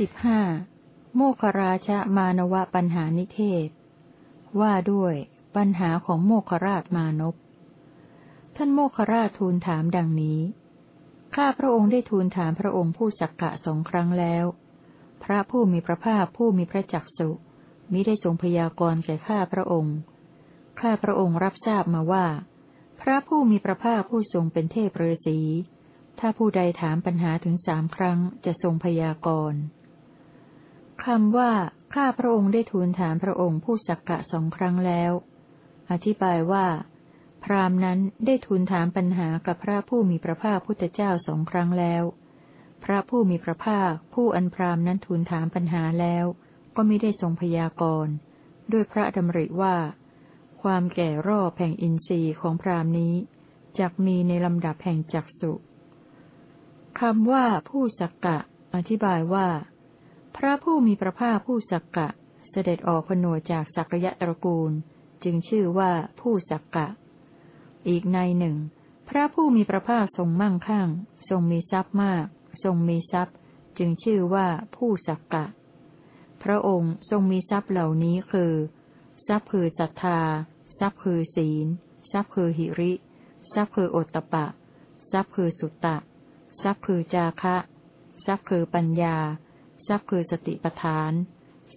สิบห้าโมคราชมานวะปัญหานิเทศ ว่าด้วยปัญหาของโมคราชมานพท่านโมคราชทูลถามดังนี้ ข้าพระองค์ได้ทูลถามพระองค์ผู้สักกะสองครั้งแล้ว พระผู้มีพระภาคผู้มีพระจักสุมิได้ทรงพยากรณ์แก่ข้าพระองค์ ข้าพระองค์รับทราบมาว่า พระผู้มีพระภาคผู้ทรงเป็นเทพเรศีถ้าผู้ใดถามปัญหาถึงสามครั้งจะทรงพยากรณ์ คำว่า ข้าพระองค์ได้ทูลถามพระองค์ผู้สักกะสองครั้งแล้ว อธิบายว่า พราหมณ์นั้นได้ทูลถามปัญหากับพระผู้มีพระภาคพุทธเจ้าสองครั้งแล้ว พระผู้มีพระภาคผู้อันพราหมณ์นั้นทูลถามปัญหาแล้ว ก็ไม่ได้ทรงพยากรณ์ ด้วยพระดำริว่า ความแก่รอบแห่งอินทรีย์ของพราหมณ์นี้จักมีในลำดับแห่งจักสุคำว่าผู้สักกะ อธิบายว่า พระผู้มีพระภาคผู้สักกะ เสด็จออกผนวจากสักยะตระกูล จึงชื่อว่าผู้สักกะ อีกในหนึ่ง พระผู้มีพระภาคทรงมั่งคั่ง ทรงมีทรัพย์มาก ทรงมีทรัพย์ จึงชื่อว่าผู้สักกะ พระองค์ทรงมีทรัพย์เหล่านี้คือ ทรัพย์คือศรัทธา ทรัพย์คือศีล ทรัพย์คือหิริ ทรัพย์คือโอตตะปะ ทรัพย์คือสุตตะ ทรัพย์คือจาคะ ทรัพย์คือปัญญา ทรัพย์คือสติปทาน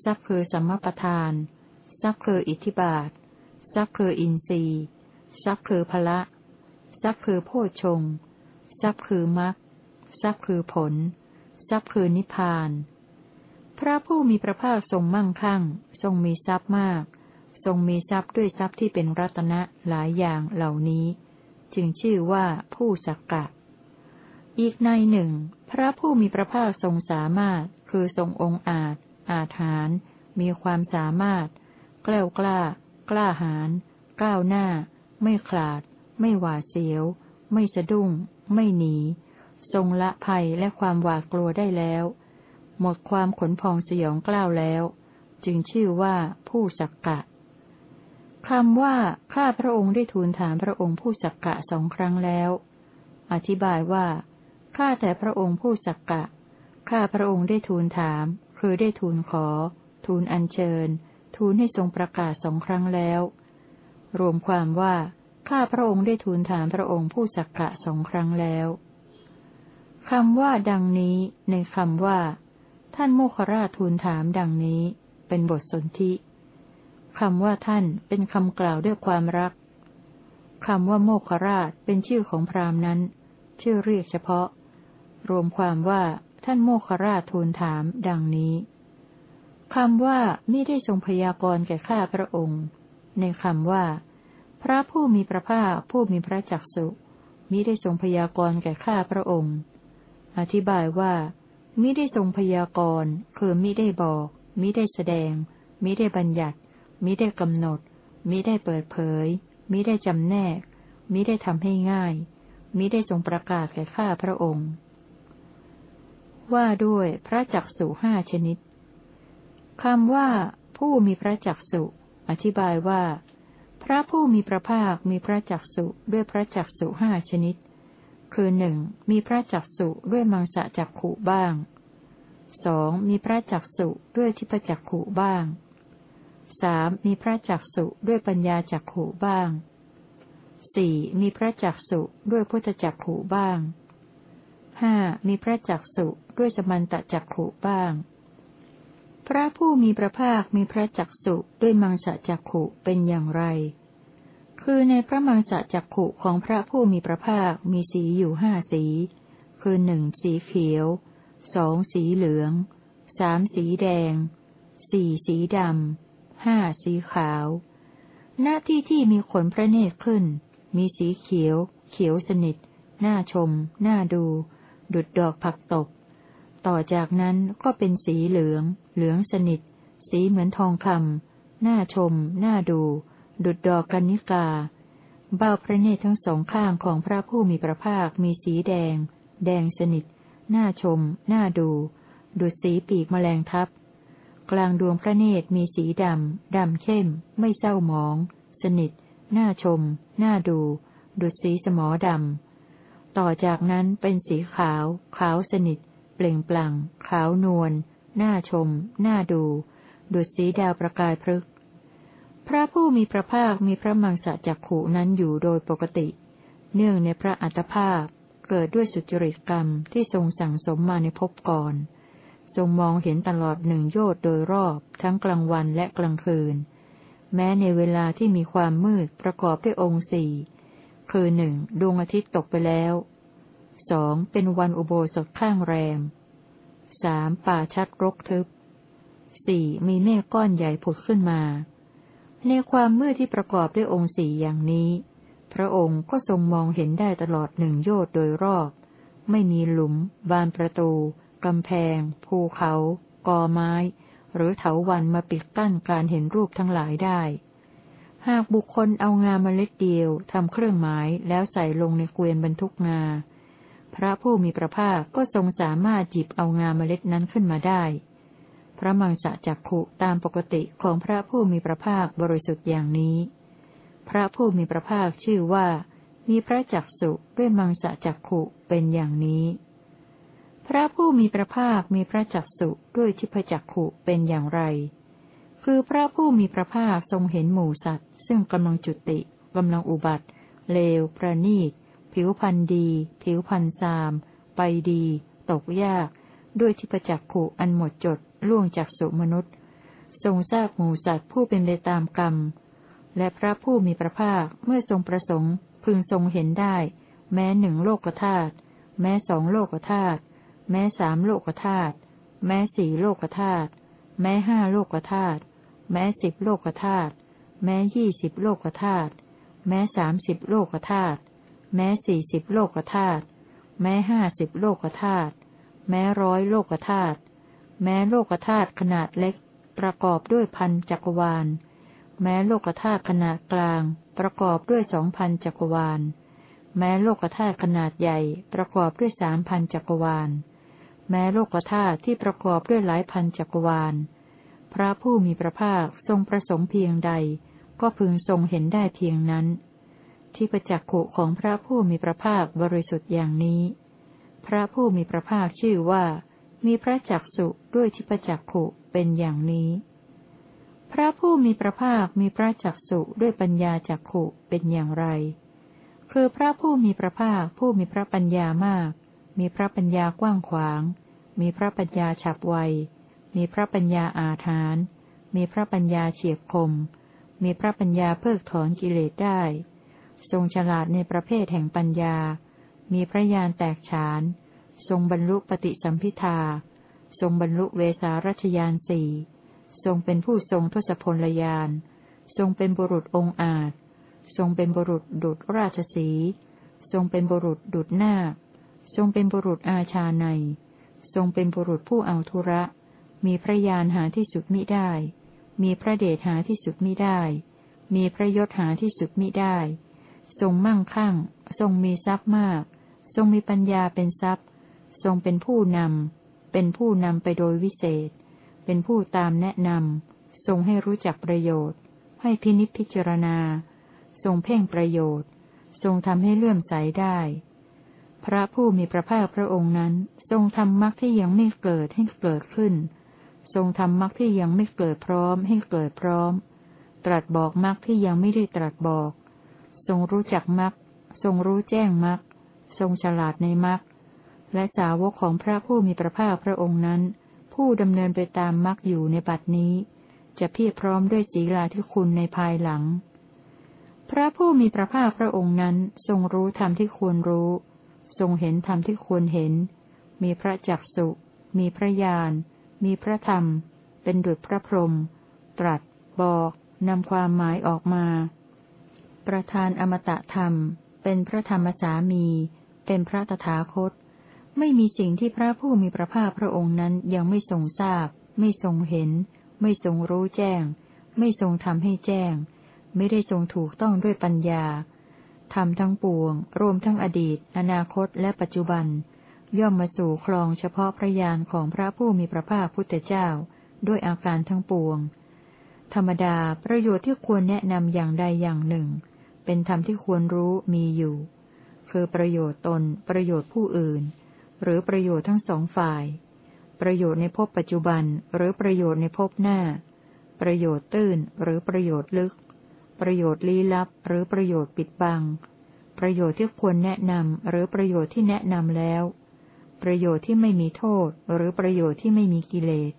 ทรัพย์คือสัมมาปทาน ทรัพย์คืออิทธิบาท ทรัพย์คืออินทรีย์ ทรัพย์คือพละ ทรัพย์คือโพชงทรัพย์คือมรรค ทรัพย์คือผล ทรัพย์คือนิพพาน พระผู้มีพระภาคทรงมั่งคั่ง ทรงมีทรัพย์มาก ทรงมีทรัพย์ด้วยทรัพย์ที่เป็นรัตนะหลายอย่างเหล่านี้ จึงชื่อว่าผู้สักกะอีกในหนึ่ง พระผู้มีพระภาคทรงสามารถ คือทรงองค์อาจ อาถานมีความสามารถกล้ากล้า กล้าหาญก้าวหน้า ไม่ขลาด ไม่หวาดเสียว ไม่สะดุ้ง ไม่หนี ทรงละภัยและความหวาดกลัวได้แล้ว หมดความขนพองสยองกล้าวแล้ว จึงชื่อว่าผู้สักกะคำว่า ข้าพระองค์ได้ทูลถามพระองค์ผู้สักกะสองครั้งแล้ว อธิบายว่า ข้าแต่พระองค์ผู้สักกะ ข้าพระองค์ได้ทูลถาม คือได้ทูลขอ ทูลอัญเชิญ ทูลให้ทรงประกาศสองครั้งแล้ว รวมความว่า ข้าพระองค์ได้ทูลถามพระองค์ผู้สักกะสองครั้งแล้วคำว่าดังนี้ในคำว่า ท่านโมคราชทูลถามดังนี้ เป็นบทสนธิคำว่าท่านเป็นคำกล่าวด้วยความรักคำว่าโมคราชเป็นชื่อของพราหมณ์นั้น ชื่อเรียกเฉพาะ รวมความว่า ท่านโมคราชทูลถามดังนี้คำว่ามิได้ทรงพยากรณ์แก่ข้าพระองค์ ในคำว่า พระผู้มีพระภาคผู้มีพระจักสุมิได้ทรงพยากรณ์แก่ข้าพระองค์ อธิบายว่ามิได้ทรงพยากรณ์คือมิได้บอกมิได้แสดงมิได้บัญญัติมิได้กำหนดมิได้เปิดเผยมิได้จำแนกมิได้ทำให้ง่ายมิได้ทรงประกาศแก่ข้าพระองค์ ว่าด้วยพระจักสุห้าชนิดคำว่า ผู้มีพระจักสุอธิบายว่า พระผู้มีพระภาคมีพระจักสุด้วยพระจักสุห้าชนิด คือหนึ่งมีพระจักสุด้วยมังสะจักขุบ้างสองมีพระจักสุด้วยทิพจักขุบ้างสามมีพระจักสุด้วยปัญญาจักขุบ้างสี่มีพระจักสุด้วยพุทธจักขุบ้าง ห้ามีพระจักสุด้วยสมันตะจักขุบ้าง พระผู้มีพระภาคมีพระจักสุด้วยมังสะจักขุเป็นอย่างไร คือในพระมังสะจักขุของพระผู้มีพระภาคมีสีอยู่ห้าสี คือหนึ่งสีเขียว สองสีเหลือง สามสีแดง สี่สีดำ ห้าสีขาว หน้าที่ที่มีขนพระเนตรขึ้น มีสีเขียว เขียวสนิทน่าชมน่าดู ดุดดอกผักตบ ต่อจากนั้นก็เป็นสีเหลือง เหลืองสนิท สีเหมือนทองคำน่าชมน่าดู ดุดดอกกันิกา เบ้าพระเนตรทั้งสองข้างของพระผู้มีพระภาคมีสีแดง แดงสนิทน่าชมน่าดู ดุดสีปีกแมลงทับ กลางดวงพระเนตรมีสีดำ ดำเข้ม ไม่เศร้าหมอง สนิทน่าชมน่าดู ดุดสีสมอดำ ต่อจากนั้นเป็นสีขาว ขาวสนิท เปล่งปลั่ง ขาวนวลน่าชม น่าดู ดุจสีดาวประกายพฤกพระผู้มีพระภาคมีพระมังสะจักขุนั้นอยู่โดยปกติ เนื่องในพระอัตภาพเกิดด้วยสุจริตกรรมที่ทรงสั่งสมมาในภพก่อน ทรงมองเห็นตลอดหนึ่งโยชน์โดยรอบทั้งกลางวันและกลางคืน แม้ในเวลาที่มีความมืดประกอบด้วยองค์สี่ คือหนึ่งดวงอาทิตย์ตกไปแล้วสองเป็นวันอุโบสถข้างแรมสามป่าชัดรกทึบสี่มีเมฆก้อนใหญ่ผุดขึ้นมา ในความมืดที่ประกอบด้วยองค์สี่อย่างนี้ พระองค์ก็ทรงมองเห็นได้ตลอดหนึ่งโยชน์โดยรอบ ไม่มีหลุม บานประตู กำแพง ภูเขา กอไม้ หรือเถาวันมาปิดกั้นการเห็นรูปทั้งหลายได้ หากบุคคลเอางาเมล็ดเดียวทำเครื่องหมายแล้วใส่ลงในเกวียนบรรทุกงา พระผู้มีพระภาคก็ทรงสามารถจิบเอางาเมล็ดนั้นขึ้นมาได้ พระมังสะจักขุตามปกติของพระผู้มีพระภาคบริสุทธิ์อย่างนี้ พระผู้มีพระภาคชื่อว่า มีพระจักสุด้วยมังสะจักขุเป็นอย่างนี้ พระผู้มีพระภาคมีพระจักสุด้วยทิพจักขุเป็นอย่างไรคือพระผู้มีพระภาคทรงเห็นหมู่สัตว์ ซึ่งกำลังจุติกำลังอุบัติ เลว ประณีต ผิวพันธ์ดี ผิวพันธ์ซาม ไปดี ตกยาก ด้วยทิพจักขุอันหมดจด ล่วงจากสุมนุษย์ ทรงทราบหมูสัตว์ผู้เป็นไปตามกรรม และพระผู้มีพระภาคเมื่อทรงประสงค์ พึงทรงเห็นได้ แม้หนึ่งโลกธาตุแม้สองโลกธาตุแม้สามโลกธาตุแม้สี่โลกธาตุแม้ห้าโลกธาตุแม้สิบโลกธาตุ แม้ยี่สิบโลกธาตุแม้สามสิบโลกธาตุแม้สี่สิบโลกธาตุแม้ห้าสิบโลกธาตุแม้ร้อยโลกธาตุแม้โลกธาตุขนาดเล็ก ประกอบด้วยพันจักรวาล แม้โลกธาตุขนาดกลาง ประกอบด้วยสองพันจักรวาล แม้โลกธาตุขนาดใหญ่ ประกอบด้วยสามพันจักรวาล แม้โลกธาตุที่ประกอบด้วยหลายพันจักรวาล ระผู้มีพระภาคทรงประสงค์เพียงใด ก็พึงทรงเห็นได้เพียงนั้น ที่ประจักขุของพระผู้มีพระภาคบริสุทธิ์อย่างนี้ พระผู้มีพระภาคชื่อว่า มีพระจักสุด้วยทิพจักขุเป็นอย่างนี้ พระผู้มีพระภาคมีพระจักสุด้วยปัญญาจักขุเป็นอย่างไร คือพระผู้มีพระภาคผู้มีพระปัญญามาก มีพระปัญญากว้างขวาง มีพระปัญญาฉับไว มีพระปัญญาอาถาน มีพระปัญญาเฉียบคม มีพระปัญญาเพิกถอนกิเลสได้ ทรงฉลาดในประเภทแห่งปัญญา มีพระญาณแตกฉาน ทรงบรรลุปฏิสัมพิทา ทรงบรรลุเวสารัชยานสี่ทรงเป็นผู้ทรงทศพลยาน ทรงเป็นบุรุษองอาจ ทรงเป็นบุรุษดุจราชสี ทรงเป็นบุรุษดุจนาคทรงเป็นบุรุษอาชาใน ทรงเป็นบุรุษผู้เอาทุระ มีพระญาณหาที่สุดมิได้ มีพระเดชหาที่สุดมิได้ มีพระยศหาที่สุดมิได้ ทรงมั่งคั่ง ทรงมีทรัพย์มาก ทรงมีปัญญาเป็นทรัพย์ ทรงเป็นผู้นำ เป็นผู้นำไปโดยวิเศษ เป็นผู้ตามแนะนำ ทรงให้รู้จักประโยชน์ ให้พินิจพิจารณา ทรงเพ่งประโยชน์ ทรงทำให้เลื่อมใสได้พระผู้มีพระภาคพระองค์นั้น ทรงทำมรรคที่ยังไม่เกิดให้เกิดขึ้น ทรงทำมรรคที่ยังไม่เกิดพร้อมให้เกิดพร้อม ตรัสบอกมรรคที่ยังไม่ได้ตรัสบอก ทรงรู้จักมรรคทรงรู้แจ้งมรรคทรงฉลาดในมรรคและสาวกของพระผู้มีพระภาคพระองค์นั้น ผู้ดำเนินไปตามมรรคอยู่ในบัดนี้ จะเพียรพร้อมด้วยศีลาที่คุณในภายหลัง พระผู้มีพระภาคพระองค์นั้นทรงรู้ธรรมที่ควรรู้ ทรงเห็นธรรมที่ควรเห็น มีพระจักสุมีพระญาณ มีพระธรรม เป็นดุจพระพรหมตรัส บอกนำความหมายออกมา ประธานอมตะธรรม เป็นพระธรรมสามี เป็นพระตถาคต ไม่มีสิ่งที่พระผู้มีพระภาคพระองค์นั้นยังไม่ทรงทราบ ไม่ทรงเห็น ไม่ทรงรู้แจ้ง ไม่ทรงทำให้แจ้ง ไม่ได้ทรงถูกต้องด้วยปัญญาทำทั้งปวง รวมทั้งอดีต อนาคตและปัจจุบัน ย่อมมาสู่คลองเฉพาะพระยานของพระผู้มีพระภาคพุทธเจ้า ด้วยอาการทั้งปวง ธรรมดาประโยชน์ที่ควรแนะนำอย่างใดอย่างหนึ่ง เป็นธรรมที่ควรรู้มีอยู่ คือประโยชน์ตน ประโยชน์ผู้อื่น หรือประโยชน์ทั้งสองฝ่าย ประโยชน์ในภพปัจจุบัน หรือประโยชน์ในภพหน้า ประโยชน์ตื้นหรือประโยชน์ลึก ประโยชน์ลี้ลับ หรือประโยชน์ปิดบัง ประโยชน์ที่ควรแนะนำหรือประโยชน์ที่แนะนำแล้ว ประโยชน์ที่ไม่มีโทษ หรือประโยชน์ที่ไม่มีกิเลส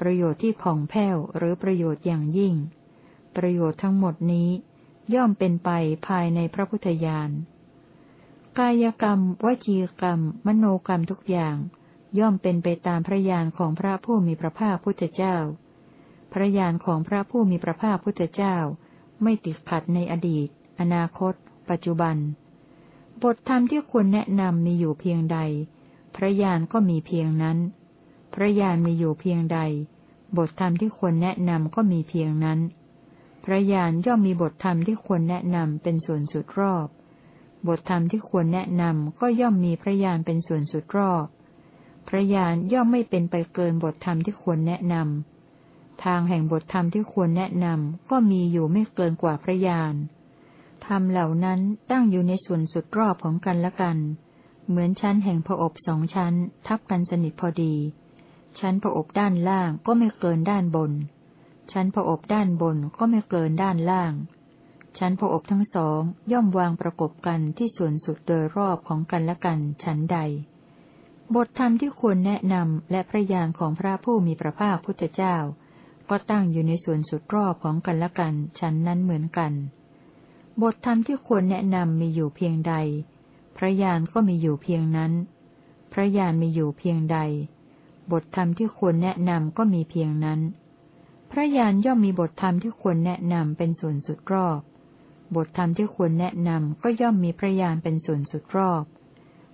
ประโยชน์ที่ผ่องแผ้วหรือประโยชน์อย่างยิ่ง ประโยชน์ทั้งหมดนี้ ย่อมเป็นไปภายในพระพุทธญาณกายกรรม วจีกรรม มโนกรรมทุกอย่าง ย่อมเป็นไปตามพระญาณของพระผู้มีพระภาคพุทธเจ้า พระญาณของพระผู้มีพระภาคพุทธเจ้า ไม่ติดขัดในอดีต อนาคต ปัจจุบัน บทธรรมที่ควรแนะนำมีอยู่เพียงใด ระญาณก็มีเพียงนั้น พระญาณมีอยู่เพียงใด บทธรรมที่ควรแนะนำก็มีเพียงนั้น พระญาณย่อมมีบทธรรมที่ควรแนะนำเป็นส่วนสุดรอบ บทธรรมที่ควรแนะนำก็ย่อมมีพระญาณเป็นส่วนสุดรอบ พระญาณย่อมไม่เป็นไปเกินบทธรรมที่ควรแนะนำทางแห่งบทธรรมที่ควรแนะนำก็มีอยู่ไม่เกินกว่าพระญาณธรรมเหล่านั้นตั้งอยู่ในส่วนสุดรอบของกันและกัน เหมือนชั้นแห่งผอบสองชั้น ทับกันสนิทพอดี ชั้นผอบด้านล่างก็ไม่เกินด้านบน ชั้นผอบด้านบนก็ไม่เกินด้านล่าง ชั้นผอบทั้งสองย่อมวางประกบกันที่ส่วนสุดโดยรอบของกันและกันชั้นใด บทธรรมที่ควรแนะนำและพระญาณของพระผู้มีพระภาคพุทธเจ้า ก็ตั้งอยู่ในส่วนสุดรอบของกันและกันชั้นนั้นเหมือนกัน บทธรรมที่ควรแนะนำมีอยู่เพียงใด พระญาณก็มีอยู่เพียงนั้น พระญาณมีอยู่เพียงใด บทธรรมที่ควรแนะนำก็มีเพียงนั้น พระญาณย่อมมีบทธรรมที่ควรแนะนำเป็นส่วนสุดรอบ บทธรรมที่ควรแนะนำก็ย่อมมีพระญาณเป็นส่วนสุดรอบ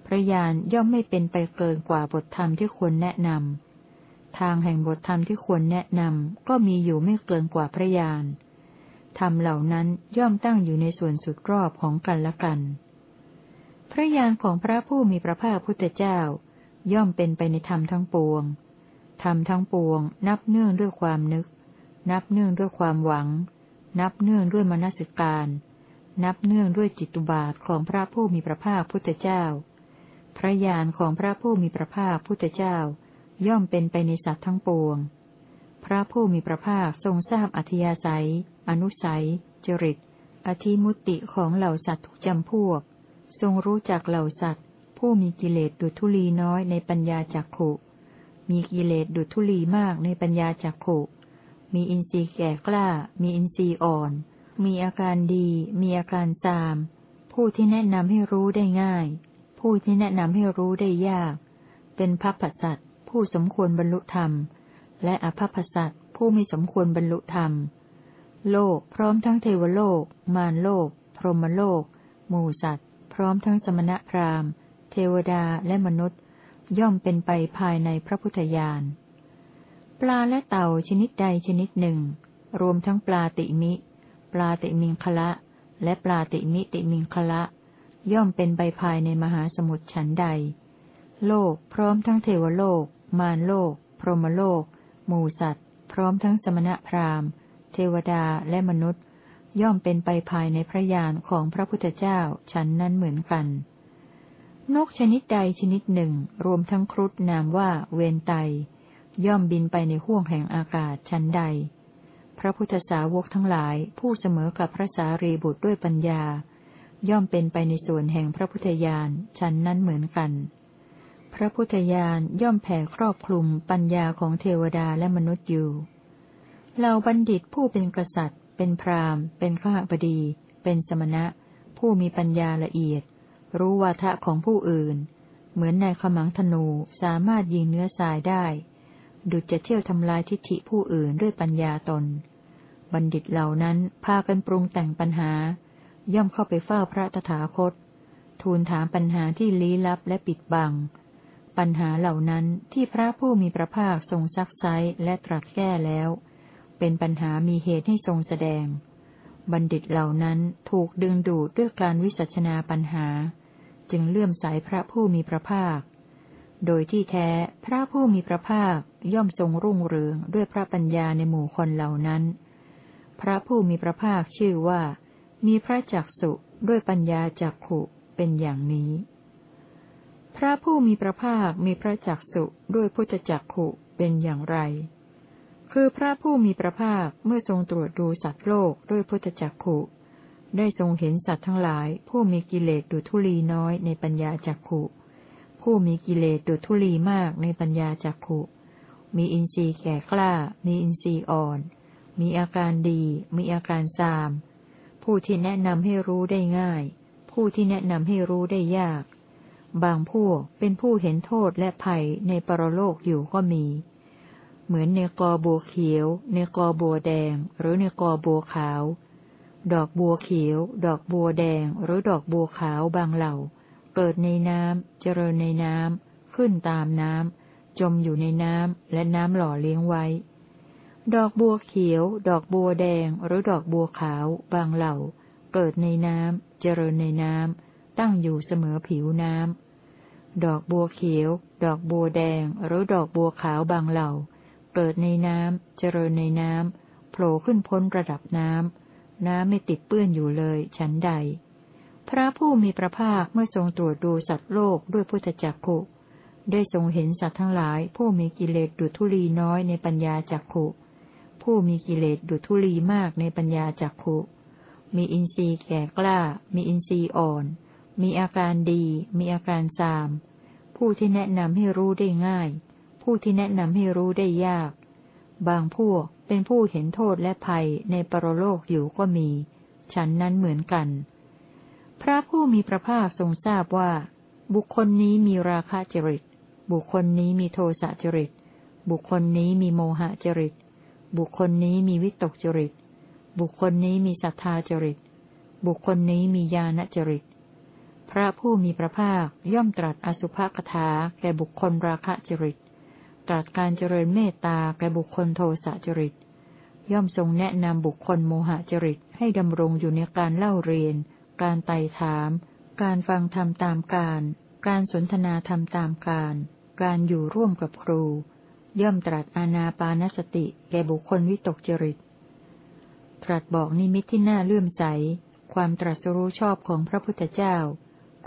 พระญาณย่อมไม่เป็นไปเกินกว่าบทธรรมที่ควรแนะนำทางแห่งบทธรรมที่ควรแนะนำก็มีอยู่ไม่เกินกว่าพระญาณธรรมเหล่านั้นย่อมตั้งอยู่ในส่วนสุดรอบของกันและกัน พระญาณของพระผู้มีพระภาคพุทธเจ้า ย่อมเป็นไปในธรรมทั้งปวง ธรรมทั้งปวง นับเนื่องด้วยความนึก นับเนื่องด้วยความหวัง นับเนื่องด้วยมนสิการ นับเนื่องด้วยจิตุบาทของพระผู้มีพระภาคพุทธเจ้า พระญาณของพระผู้มีพระภาคพุทธเจ้า ย่อมเป็นไปในสัตว์ทั้งปวง พระผู้มีพระภาคทรงทราบอัธยาศัย อนุสัย จริต อธิมุติของเหล่าสัตว์ทุกจำพวก ทรงรู้จักเหล่าสัตว์ ผู้มีกิเลสดุทุลีน้อยในปัญญาจักขุ มีกิเลสดุทุลีมากในปัญญาจักขุ มีอินทรีย์แก่กล้า มีอินทรีย์อ่อน มีอาการดี มีอาการตาม ผู้ที่แนะนำให้รู้ได้ง่าย ผู้ที่แนะนำให้รู้ได้ยาก เป็นพัพพสัตผู้สมควรบรรลุธรรม และอภัพสัตผู้ไม่สมควรบรรลุธรรม โลกพร้อมทั้งเทวโลก มารโลก พรหมโลก หมูสัตว พร้อมทั้งสมณพราหมณ์ เทวดาและมนุษย์ ย่อมเป็นไปภายในพระพุทธญาณ ปลาและเต่าชนิดใดชนิดหนึ่ง รวมทั้งปลาติมิ ปลาติมิงคละ และปลาติมิติมิงคละ ย่อมเป็นใบภายในมหาสมุทรฉันใด โลกพร้อมทั้งเทวโลก มารโลก พรหมโลก หมูสัตว์ พร้อมทั้งสมณพราหมณ์ เทวดาและมนุษย์ ย่อมเป็นไปภายในพระญาณของพระพุทธเจ้าฉันนั้นเหมือนกัน นกชนิดใดชนิดหนึ่ง รวมทั้งครุฑนามว่าเวนไต ย่อมบินไปในห้วงแห่งอากาศชั้นใด พระพุทธสาวกทั้งหลายผู้เสมอกับพระสารีบุตรด้วยปัญญา ย่อมเป็นไปในส่วนแห่งพระพุทธญาณชั้นนั้นเหมือนกัน พระพุทธญาณย่อมแผ่ครอบคลุมปัญญาของเทวดาและมนุษย์อยู่เหล่าบัณฑิตผู้เป็นกษัตริย์ เป็นพราหมณ์ เป็นข้าบดี เป็นสมณะ ผู้มีปัญญาละเอียด รู้วาทะของผู้อื่น เหมือนในขมังธนูสามารถยิงเนื้อทรายได้ ดุจจะเที่ยวทำลายทิฏฐิผู้อื่นด้วยปัญญาตน บัณฑิตเหล่านั้นพากันปรุงแต่งปัญหา ย่อมเข้าไปเฝ้าพระตถาคต ทูลถามปัญหาที่ลี้ลับและปิดบัง ปัญหาเหล่านั้นที่พระผู้มีพระภาคทรงซักไซและตรัสแก้แล้ว เป็นปัญหามีเหตุให้ทรงแสดง บัณฑิตเหล่านั้นถูกดึงดูดด้วยการวิสัชนาปัญหา จึงเลื่อมใสพระผู้มีพระภาค โดยที่แท้พระผู้มีพระภาคย่อมทรงรุ่งเรืองด้วยพระปัญญาในหมู่คนเหล่านั้น พระผู้มีพระภาคชื่อว่า มีพระจักสุด้วยปัญญาจักขุเป็นอย่างนี้ พระผู้มีพระภาคมีพระจักสุด้วยพุทธจักขุเป็นอย่างไร คือพระผู้มีพระภาคเมื่อทรงตรวจดูสัตว์โลกด้วยพุทธจักขุ ได้ทรงเห็นสัตว์ทั้งหลาย ผู้มีกิเลสดุทุลีน้อยในปัญญาจักขุ ผู้มีกิเลสดุทุลีมากในปัญญาจักขุ มีอินทรีย์แก่กล้า มีอินทรีย์อ่อน มีอาการดี มีอาการซาม ผู้ที่แนะนำให้รู้ได้ง่าย ผู้ที่แนะนำให้รู้ได้ยาก บางพวกเป็นผู้เห็นโทษและภัยในปรโลกอยู่ก็มี เหมือนในกอบัวเขียว ในกอบัวแดง หรือในกอบัวขาว ดอกบัวเขียว ดอกบัวแดง หรือดอกบัวขาวบางเหล่า เกิดในน้ำ เจริญในน้ำ ขึ้นตามน้ำ จมอยู่ในน้ำ และน้ำหล่อเลี้ยงไว้ ดอกบัวเขียว ดอกบัวแดง หรือดอกบัวขาวบางเหล่า เกิดในน้ำ เจริญในน้ำ ตั้งอยู่เสมอผิวน้ำ ดอกบัวเขียว ดอกบัวแดง หรือดอกบัวขาวบางเหล่า เกิดในน้ำ เจริญในน้ำ โผล่ขึ้นพ้นระดับน้ำ น้ำไม่ติดเปื้อนอยู่เลย ฉันใด พระผู้มีพระภาคเมื่อทรงตรวจดูสัตว์โลกด้วยพุทธจักขุ ได้ทรงเห็นสัตว์ทั้งหลาย ผู้มีกิเลสดุทุลีน้อยในปัญญาจักขุ ผู้มีกิเลสดุทุลีมากในปัญญาจักขุ มีอินทรีย์แก่กล้า มีอินทรีย์อ่อน มีอาการดี มีอาการซาม ผู้ที่แนะนำให้รู้ได้ง่าย ผู้ที่แนะนำให้รู้ได้ยาก บางพวกเป็นผู้เห็นโทษและภัยในปรโลกอยู่ก็มี ฉันนั้นเหมือนกัน พระผู้มีพระภาคทรงทราบว่า บุคคลนี้มีราคะจริต บุคคลนี้มีโทสะจริต บุคคลนี้มีโมหะจริต บุคคลนี้มีวิตกจริต บุคคลนี้มีศรัทธาจริต บุคคลนี้มีญาณจริต พระผู้มีพระภาคย่อมตรัสอสุภกถาแก่บุคคลราคะจริต ตรัสการเจริญเมตตาแก่บุคคลโทสะจริต ย่อมทรงแนะนำบุคคลโมหะจริตให้ดำรงอยู่ในการเล่าเรียน การไต่ถาม การฟังธรรมตามการ การสนทนาธรรมตามการ การอยู่ร่วมกับครู ย่อมตรัสอานาปานสติแก่บุคคลวิตกจริต ตรัสบอกนิมิตที่น่าเลื่อมใส ความตรัสรู้ชอบของพระพุทธเจ้า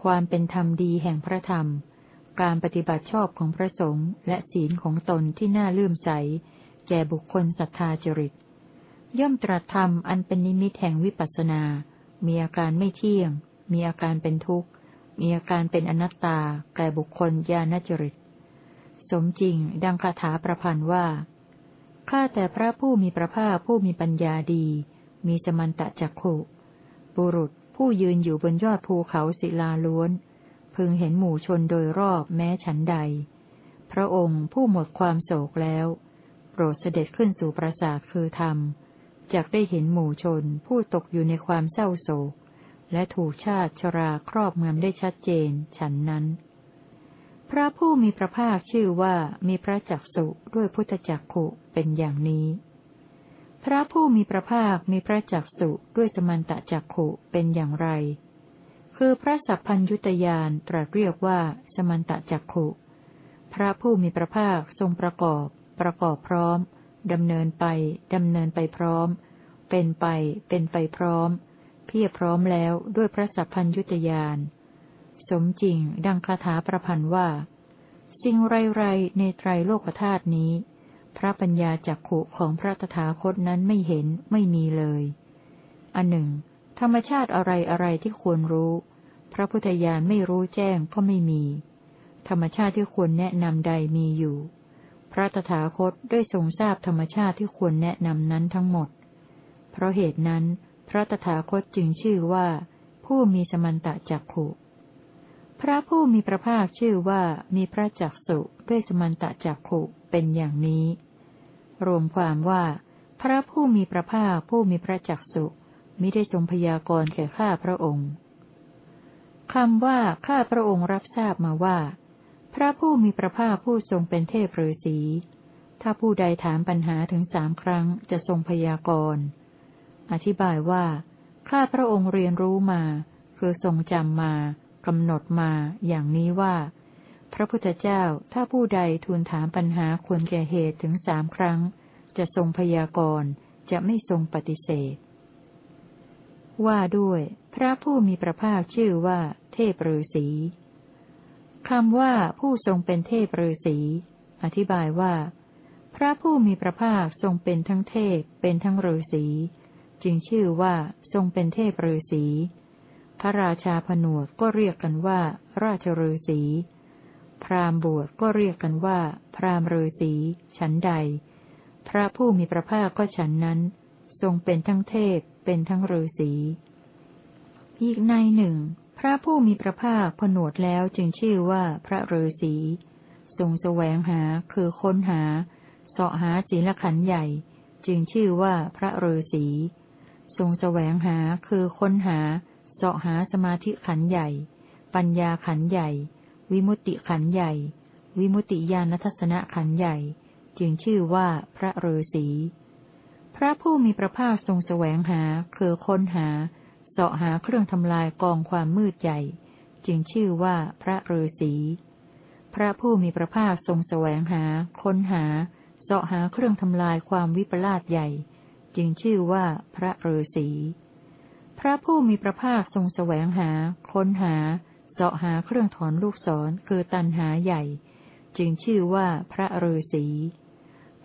ความเป็นธรรมดีแห่งพระธรรม การปฏิบัติชอบของพระสงฆ์และศีลของตนที่น่าเลื่อมใส แก่บุคคลศรัทธาจริต ย่อมตรัสธรรมอันเป็นนิมิตแห่งวิปัสนา มีอาการไม่เที่ยง มีอาการเป็นทุกข์ มีอาการเป็นอนัตตา แก่บุคคลญาณจริต สมจริง ดังคาถาประพันธ์ว่า ข้าแต่พระผู้มีพระภาคผู้มีปัญญาดี มีสมันตะจักขุ บุรุษผู้ยืนอยู่บนยอดภูเขาศิลาล้วน พึงเห็นหมู่ชนโดยรอบแม้ฉันใด พระองค์ผู้หมดความโศกแล้ว โปรดเสด็จขึ้นสู่ปราสาทคือธรรมจากได้เห็นหมู่ชนผู้ตกอยู่ในความเศร้าโศก และถูกชาติชราครอบเมืองได้ชัดเจน ฉันนั้น พระผู้มีพระภาคชื่อว่ามีพระจักสุด้วยพุทธจักขุเป็นอย่างนี้ พระผู้มีพระภาคมีพระจักสุด้วยสมันตะจักขุเป็นอย่างไร คือพระสัพพัญยุตยานตรัสเรียกว่า สมันตะจักขุ พระผู้มีพระภาคทรงประกอบ ประกอบพร้อมดำเนินไปดำเนินไปพร้อม เป็นไป เป็นไปพร้อม เพียรพร้อมแล้วด้วยพระสัพพัญยุตยานสมจริงดังคาถาประพันธ์ว่า สิ่งไรๆในไตรโลกธาตุนี้ พระปัญญาจักขุของพระตถาคตนั้นไม่เห็นไม่มีเลย อันหนึ่ง ธรรมชาติอะไรอะไรที่ควรรู้ ระพุทธญาณไม่รู้แจ้งก็ไม่มี ธรรมชาติที่ควรแนะนำใดมีอยู่ พระตถาคตได้ทรงทราบธรรมชาติที่ควรแนะนำนั้นทั้งหมด เพราะเหตุนั้น พระตถาคตจึงชื่อว่า ผู้มีสมันตะจักขุ พระผู้มีพระภาคชื่อว่ามีพระจักสุด้วยสมันตะจักขุเป็นอย่างนี้ รวมความว่า พระผู้มีพระภาคผู้มีพระจักสุมิได้ทรงพยากรณ์แก่ข้าพระองค์ คำว่าข้าพระองค์รับทราบมาว่า พระผู้มีพระภาคผู้ทรงเป็นเทพฤาษีถ้าผู้ใดถามปัญหาถึงสามครั้งจะทรงพยากรณ์อธิบายว่า ข้าพระองค์เรียนรู้มา คือทรงจำมากำหนดมาอย่างนี้ว่า พระพุทธเจ้าถ้าผู้ใดทูลถามปัญหาควรแก่เหตุถึงสามครั้ง จะทรงพยากรณ์จะไม่ทรงปฏิเสธ ว่าด้วยพระผู้มีพระภาคชื่อว่า เทพฤาษีคำว่าผู้ทรงเป็นเทพฤาษีอธิบายว่า พระผู้มีพระภาคทรงเป็นทั้งเทพเป็นทั้งฤาษีจึงชื่อว่าทรงเป็นเทพฤาษีพระราชาผนวดก็เรียกกันว่า ราชฤาษีพราหมณ์บวชก็เรียกกันว่า พราหมณ์ฤาษีฉันใด พระผู้มีพระภาคก็ฉันนั้น ทรงเป็นทั้งเทพ เป็นทั้งฤาษีอีกในหนึ่ง พระผู้มีพระภาคผนวดแล้วจึงชื่อว่าพระฤาษีทรงแสวงหาคือค้นหาเสาะหาศีลขันใหญ่ จึงชื่อว่าพระฤาษีทรงแสวงหาคือค้นหาเสาะหาสมาธิขันใหญ่ ปัญญาขันใหญ่ วิมุตติขันใหญ่ วิมุตติญาณทัศนขันใหญ่ จึงชื่อว่าพระฤาษี พระผู้มีพระภาคทรงแสวงหาคือค้นหาเสาะหาเครื่องทำลายกองความมืดใหญ่ จึงชื่อว่าพระฤาษีพระผู้มีพระภาคทรงแสวงหา ค้นหาเสาะหาเครื่องทำลายความวิปลาสใหญ่ จึงชื่อว่าพระฤาษีพระผู้มีพระภาคทรงแสวงหา ค้นหาเสาะหาเครื่องถอนลูกศรคือตันหาใหญ่ จึงชื่อว่าพระฤาษี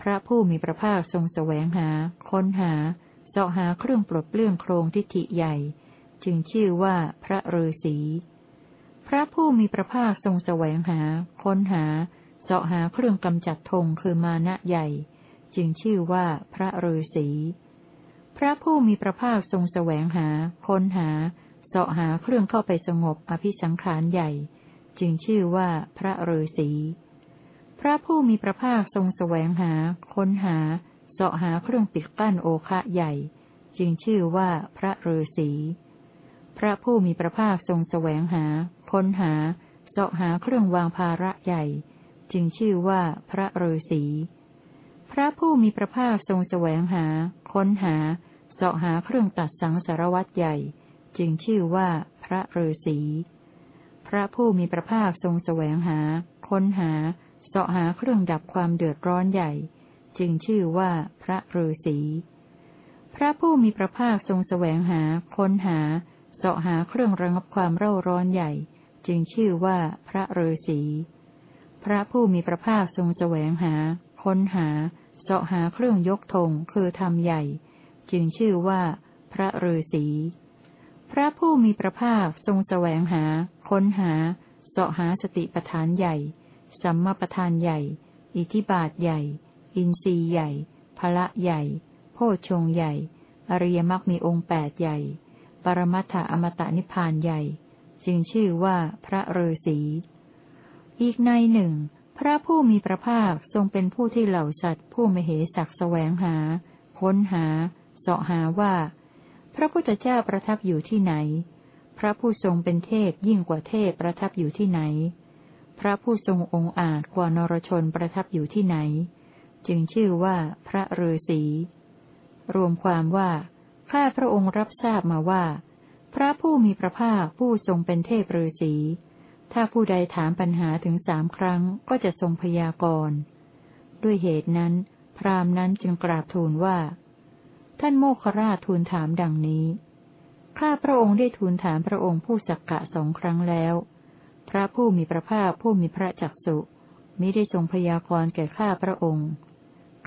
พระผู้มีพระภาคทรงแสวงหา ค้นหาเสาะหาเครื่องปลดเปลื้องโครงทิฏฐิใหญ่ จึงชื่อว่าพระฤาษีพระผู้มีพระภาคทรงแสวงหา ค้นหาเสาะหาเครื่องกำจัดธงคือมานะใหญ่ จึงชื่อว่าพระฤาษีพระผู้มีพระภาคทรงแสวงหา ค้นหาเสาะหาเครื่องเข้าไปสงบอภิสังขารใหญ่ จึงชื่อว่าพระฤาษี พระผู้มีพระภาคทรงแสวงหา ค้นหาเสาะหาเครื่องปิดกั้นโอคะใหญ่ จึงชื่อว่าพระฤาษีพระผู้มีพระภาคทรงแสวงหา ค้นหาเสาะหาเครื่องวางภาระใหญ่ จึงชื่อว่าพระฤาษีพระผู้มีพระภาคทรงแสวงหา ค้นหาเสาะหาเครื่องตัดสังสารวัตใหญ่ จึงชื่อว่าพระฤาษีพระผู้มีพระภาคทรงแสวงหา ค้นหา สาะหาเครื่องดับความเดือดร้อนใหญ่ จึงชื่อว่าพระฤาษีพระผู้มีพระภาคทรงแสวงหา ค้นหาเสาะหาเครื่องระงับความเร่าร้อนใหญ่ จึงชื่อว่าพระฤาษีพระผู้มีพระภาคทรงแสวงหา ค้นหาเสาะหาเครื่องยกธงคือธรรมใหญ่ จึงชื่อว่า พระฤาษีพระผู้มีพระภาคทรงแสวงหา ค้นหาเสาะหาสติปทานใหญ่ สัมมาปทานใหญ่ อิทิบาทใหญ่ อินทรีย์ใหญ่พละใหญ่ โพชงใหญ่ อริยมรรคมีองค์แปดใหญ่ ปรมัตถอมตะนิพพานใหญ่ จึงชื่อว่าพระฤาษีอีกในหนึ่ง พระผู้มีพระภาคทรงเป็นผู้ที่เหล่าสัตว์ผู้มเหสักแสวงหา ค้นหาเสาะหาว่า พระพุทธเจ้าประทับอยู่ที่ไหน พระผู้ทรงเป็นเทพยิ่งกว่าเทพประทับอยู่ที่ไหน พระผู้ทรงองค์อาจกว่านรชนประทับอยู่ที่ไหน จึงชื่อว่าพระฤาษีรวมความว่า ข้าพระองค์รับทราบมาว่า พระผู้มีพระภาคผู้ทรงเป็นเทพฤาษีถ้าผู้ใดถามปัญหาถึงสามครั้งก็จะทรงพยากรณ์ด้วยเหตุนั้น พราหมณ์นั้นจึงกราบทูลว่า ท่านโมคราชทูลถามดังนี้ ข้าพระองค์ได้ทูลถามพระองค์ผู้สักกะสองครั้งแล้ว ระผู้มีพระภาคผู้มีพระจักสุมิได้ทรงพยากรณ์แก่ข้าพระองค์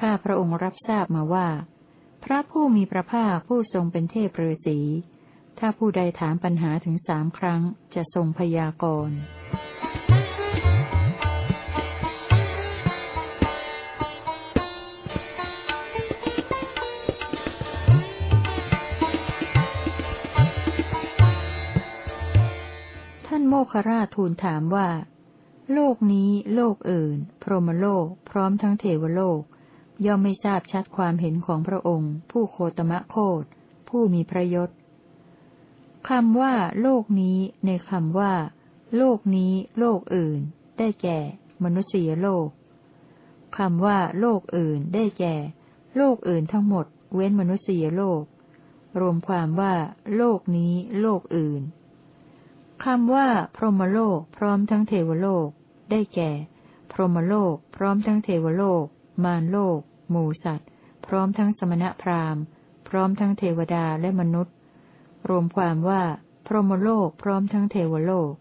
ข้าพระองค์รับทราบมาว่า พระผู้มีพระภาคผู้ทรงเป็นเทพฤาษี ถ้าผู้ใดถามปัญหาถึงสามครั้งจะทรงพยากรณ์ โมคราชทูลถามว่า โลกนี้ โลกอื่น พรหมโลก พร้อมทั้งเทวโลก ย่อมไม่ทราบชัดความเห็นของพระองค์ ผู้โคตมะโคดผู้มีพระยศคำว่า โลกนี้ ในคำว่า โลกนี้ โลกอื่น ได้แก่ มนุษยโลกคำว่า โลกอื่น ได้แก่ โลกอื่นทั้งหมด เว้นมนุษยโลก รวมความว่า โลกนี้ โลกอื่น คำว่า พรหมโลก พร้อมทั้งเทวโลก ได้แก่ พรหมโลก พร้อมทั้งเทวโลก มารโลก หมูสัตว์ พร้อมทั้งสมณพราหมณ์ พร้อมทั้งเทวดาและมนุษย์ รวมความว่า พรหมโลก พร้อมทั้งเทวโลก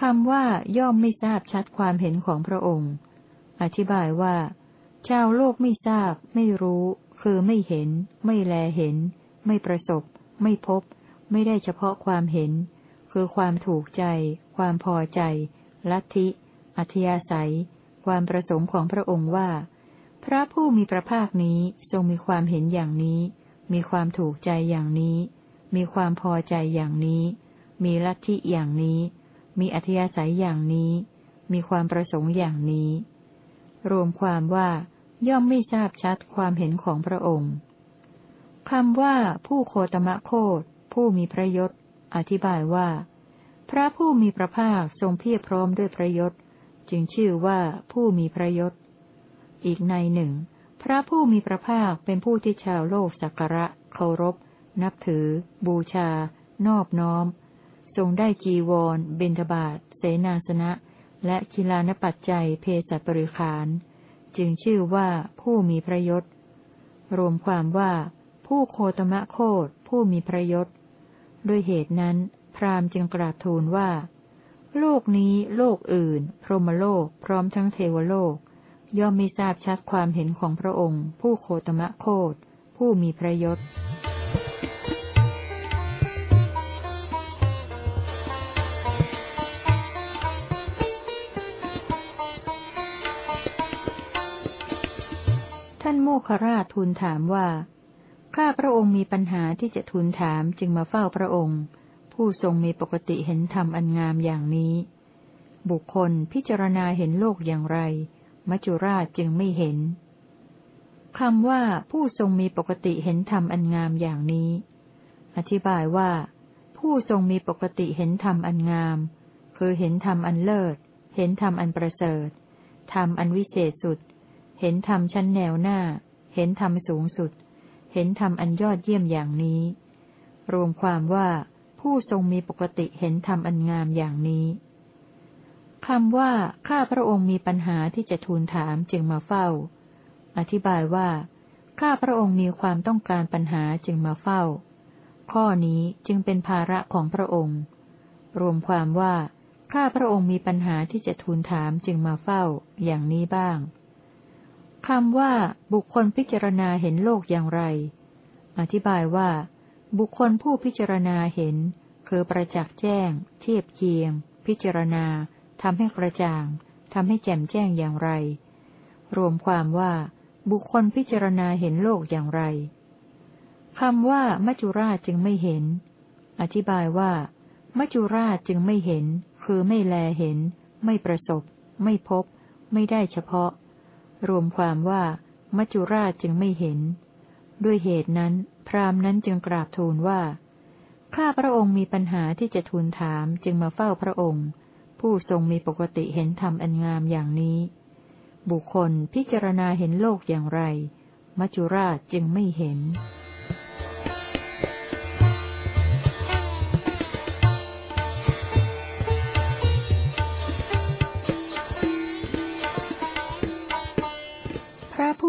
คำว่าย่อมไม่ทราบชัดความเห็นของพระองค์ อธิบายว่า ชาวโลกไม่ทราบ ไม่รู้ คือไม่เห็น ไม่แลเห็น ไม่ประสบ ไม่พบ ไม่ได้เฉพาะความเห็น คือความถูกใจ ความพอใจ ลัทธิ อัธยาศัย ความประสงค์ของพระองค์ว่า พระผู้มีพระภาคนี้ทรงมีความเห็นอย่างนี้ มีความถูกใจอย่างนี้ มีความพอใจอย่างนี้ มีลัทธิอย่างนี้ มีอัธยาศัยอย่างนี้ มีความประสงค์อย่างนี้ รวมความว่าย่อมไม่ทราบชัดความเห็นของพระองค์คำว่าผู้โคตมะโคดผู้มีพระยศ อธิบายว่า พระผู้มีพระภาคทรงเพียรพร้อมด้วยพระยศ จึงชื่อว่าผู้มีพระยศ อีกในหนึ่ง พระผู้มีพระภาคเป็นผู้ที่ชาวโลกสักการะ เคารพ นับถือ บูชา นอบน้อม ทรงได้จีวร เบญทบาท เสนาสนะ และกิลานปัจจัยเพศปริขาร จึงชื่อว่าผู้มีพระยศ รวมความว่า ผู้โคตมะโคดผู้มีพระยศ ด้วยเหตุนั้น พราหมณ์จึงกราบทูลว่า โลกนี้โลกอื่น พรหมโลกพร้อมทั้งเทวโลก ย่อมไม่ทราบชัดความเห็นของพระองค์ ผู้โคตมะโคดผู้มีพระยศท่านโมคราชทูลถามว่า ข้าพระองค์มีปัญหาที่จะทูลถามจึงมาเฝ้าพระองค์ ผู้ทรงมีปกติเห็นธรรมอันงามอย่างนี้ บุคคลพิจารณาเห็นโลกอย่างไร มัจจุราชจึงไม่เห็นคำว่าผู้ทรงมีปกติเห็นธรรมอันงามอย่างนี้ อธิบายว่า ผู้ทรงมีปกติเห็นธรรมอันงาม คือเห็นธรรมอันเลิศ เห็นธรรมอันประเสริฐธรรมอันวิเศษสุด เห็นธรรมชั้นแนวหน้า เห็นธรรมสูงสุด เห็นธรรมอันยอดเยี่ยมอย่างนี้ รวมความว่าผู้ทรงมีปกติเห็นธรรมอันงามอย่างนี้คำว่าข้าพระองค์มีปัญหาที่จะทูลถามจึงมาเฝ้า อธิบายว่า ข้าพระองค์มีความต้องการปัญหาจึงมาเฝ้า ข้อนี้จึงเป็นภาระของพระองค์ รวมความว่า ข้าพระองค์มีปัญหาที่จะทูลถามจึงมาเฝ้า อย่างนี้บ้าง คำว่าบุคคลพิจารณาเห็นโลกอย่างไร อธิบายว่า บุคคลผู้พิจารณาเห็น คือประจักษ์แจ้ง เทียบเคียง พิจารณาทำให้กระจ่างทำให้แจ่มแจ้งอย่างไร รวมความว่า บุคคลพิจารณาเห็นโลกอย่างไรคำว่า มัจจุราชจึงไม่เห็น อธิบายว่า มัจจุราชจึงไม่เห็น คือไม่แลเห็น ไม่ประสบ ไม่พบ ไม่ได้เฉพาะ รวมความว่า มัจจุราชจึงไม่เห็น ด้วยเหตุนั้น พราหมณ์นั้นจึงกราบทูลว่า ข้าพระองค์มีปัญหาที่จะทูลถามจึงมาเฝ้าพระองค์ ผู้ทรงมีปกติเห็นธรรมอันงามอย่างนี้ บุคคลพิจารณาเห็นโลกอย่างไร มัจจุราชจึงไม่เห็น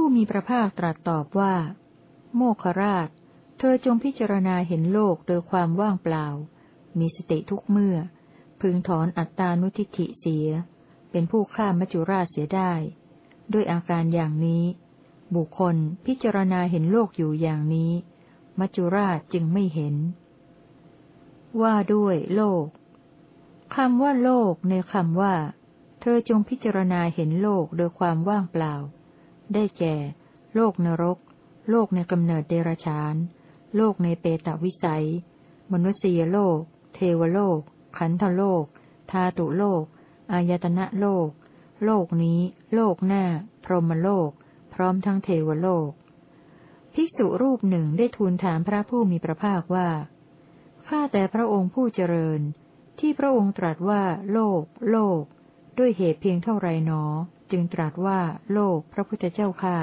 ู้มีพระภาคตรัสตอบว่า โมคราช เธอจงพิจารณาเห็นโลกโดยความว่างเปล่า มีสติทุกเมื่อ พึงถอนอัตตานุทิฏฐิเสีย เป็นผู้ฆ่ามัจจุราชเสียได้ ด้วยอาการอย่างนี้ บุคคลพิจารณาเห็นโลกอยู่อย่างนี้มัจจุราชจึงไม่เห็น ว่าด้วยโลกคำว่าโลกในคำว่า เธอจงพิจารณาเห็นโลกโดยความว่างเปล่า ได้แก่ โลกนรก โลกในกำเนิดเดรฉาน โลกในเปตวิสัย มนุษยโลก เทวโลก ขันธโลก ธาตุโลก อายตนะโลก โลกนี้ โลกหน้า พรหมโลก พร้อมทั้งเทวโลก ภิกษุรูปหนึ่งได้ทูลถามพระผู้มีพระภาคว่า ข้าแต่พระองค์ผู้เจริญ ที่พระองค์ตรัสว่า โลก โลก ด้วยเหตุเพียงเท่าไรหนอ จึงตรัสว่า โลก พระพุทธเจ้าค่า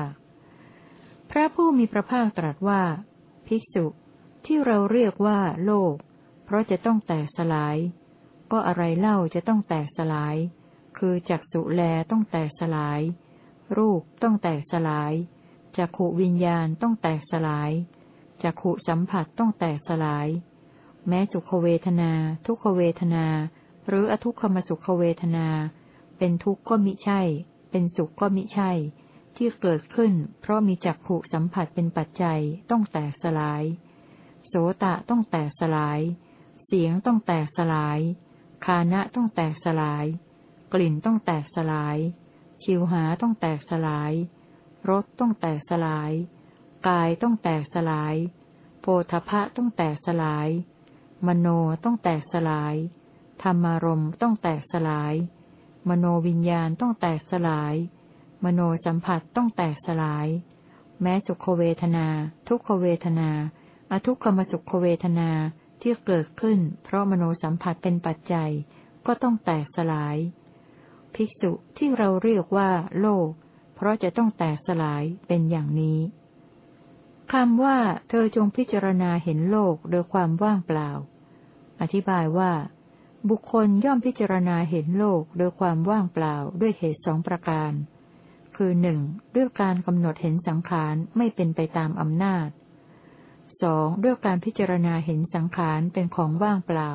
พระผู้มีพระภาคตรัสว่า ภิกษุ ที่เราเรียกว่า โลก เพราะจะต้องแตกสลาย ก็อะไรเล่าจะต้องแตกสลาย คือจักสุแลต้องแตกสลาย รูปต้องแตกสลายจักขวิญญาณต้องแตกสลายจักขสัมผัสต้องแตกสลาย แม้สุขเวทนา ทุกขเวทนา หรืออทุกขมสุขเวทนา เป็นทุกข์ก็มิใช่ เป็นสุขก็มิใช่ ที่เกิดขึ้น เพราะมีจักผูสัมผัสเป็นปัจจัยต้องแตกสลาย โสตะต้องแตกสลาย เสียงต้องแตกสลาย คานะต้องแตกสลาย กลิ่นต้องแตกสลาย ชิวหาต้องแตกสลาย รสต้องแตกสลาย กายต้องแตกสลาย โพธพะต้องแตกสลาย มโนต้องแตกสลาย ธรรมารมต้องแตกสลาย มโนวิญญาณต้องแตกสลาย มโนสัมผัสต้องแตกสลาย แม้สุขเวทนา ทุกขเวทนา อทุกขมสุขเวทนาที่เกิดขึ้น เพราะมโนสัมผัสเป็นปัจจัย ก็ต้องแตกสลาย ภิกษุที่เราเรียกว่า โลก เพราะจะต้องแตกสลายเป็นอย่างนี้คำว่า เธอจงพิจารณาเห็นโลกโดยความว่างเปล่า อธิบายว่า บุคคลย่อมพิจารณาเห็นโลกโดยความว่างเปล่าด้วยเหตุสองประการ คือหนึ่งด้วยการกำหนดเห็นสังขารไม่เป็นไปตามอำนาจสองด้วยการพิจารณาเห็นสังขารเป็นของว่างเปล่า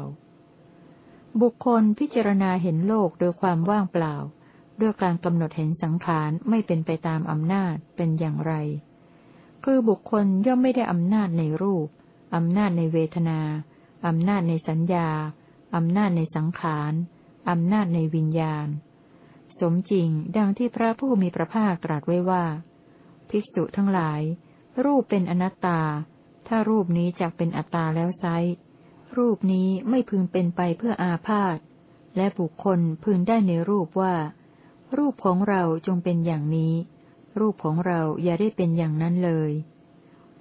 บุคคลพิจารณาเห็นโลกโดยความว่างเปล่า ด้วยการกำหนดเห็นสังขารไม่เป็นไปตามอำนาจเป็นอย่างไร คือบุคคลย่อมไม่ได้อำนาจในรูปอำนาจในเวทนาอำนาจในสัญญา อำนาจในสังขารอำนาจในวิญญาณ สมจริงดังที่พระผู้มีพระภาคตรัสไว้ว่า ภิกษุทั้งหลาย รูปเป็นอนัตตา ถ้ารูปนี้จักเป็นอัตตาแล้วไซรูปนี้ไม่พึงเป็นไปเพื่ออาพาธและบุคคลพึงได้ในรูปว่า รูปของเราจงเป็นอย่างนี้ รูปของเราอย่าได้เป็นอย่างนั้นเลย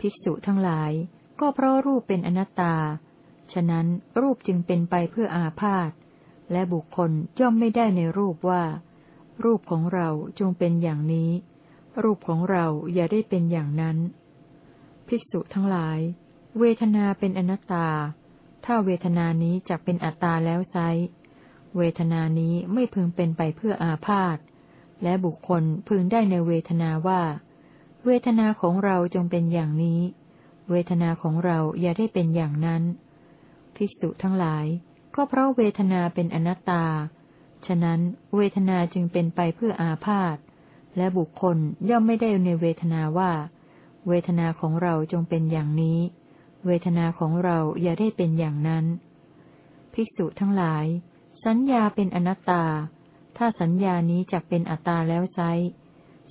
ภิกษุทั้งหลาย ก็เพราะรูปเป็นอนัตตา ฉะนั้นรูปจึงเป็นไปเพื่ออาพาธ และบุคคลย่อมไม่ได้ในรูปว่า รูปของเราจงเป็นอย่างนี้ รูปของเราอย่าได้เป็นอย่างนั้น ภิกษุทั้งหลาย เวทนาเป็นอนัตตา ถ้าเวทนานี้จะเป็นอัตตาแล้วไซเวทนานี้ไม่พึงเป็นไปเพื่ออาพาธ และบุคคลพึงได้ในเวทนาว่า เวทนาของเราจงเป็นอย่างนี้ เวทนาของเราอย่าได้เป็นอย่างนั้น ภิกษุทั้งหลาย ก็เพราะเวทนาเป็นอนัตตา ฉะนั้นเวทนาจึงเป็นไปเพื่ออาพาธ และบุคคลย่อมไม่ได้ในเวทนาว่า เวทนาของเราจงเป็นอย่างนี้ เวทนาของเราอย่าได้เป็นอย่างนั้น ภิกษุทั้งหลาย สัญญาเป็นอนัตตา ถ้าสัญญานี้จะเป็นอัตตาแล้วไซ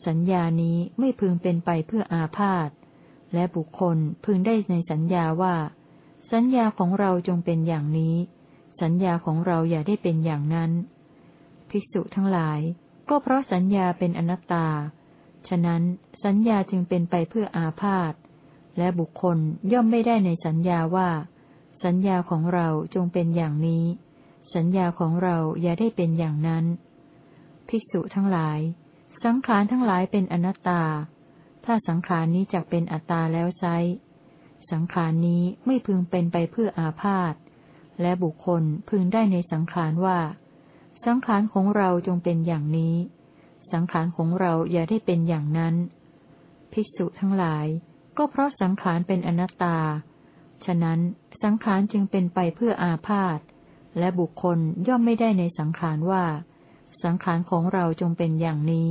สัญญานี้ไม่พึงเป็นไปเพื่ออาพาธ และบุคคลพึงได้ในสัญญาว่า สัญญาของเราจงเป็นอย่างนี้ สัญญาของเราอย่าได้เป็นอย่างนั้น ภิกษุทั้งหลาย ก็เพราะสัญญาเป็นอนัตตา ฉะนั้นสัญญาจึงเป็นไปเพื่ออาพาธ และบุคคลย่อมไม่ได้ในสัญญาว่า สัญญาของเราจงเป็นอย่างนี้ สัญญาของเราอย่าได้เป็นอย่างนั้น ภิกษุทั้งหลาย สังขารทั้งหลายเป็นอนัตตา ถ้าสังขารนี้จะเป็นอัตตาแล้วไซ สังขารนี้ไม่พึงเป็นไปเพื่ออาพาธ และบุคคลพึงได้ในสังขารว่า สังขารของเราจงเป็นอย่างนี้ สังขารของเราอย่าได้เป็นอย่างนั้น ภิกษุทั้งหลาย ก็เพราะสังขารเป็นอนัตตา ฉะนั้นสังขารจึงเป็นไปเพื่ออาพาธ และบุคคลย่อมไม่ได้ในสังขารว่า สังขารของเราจงเป็นอย่างนี้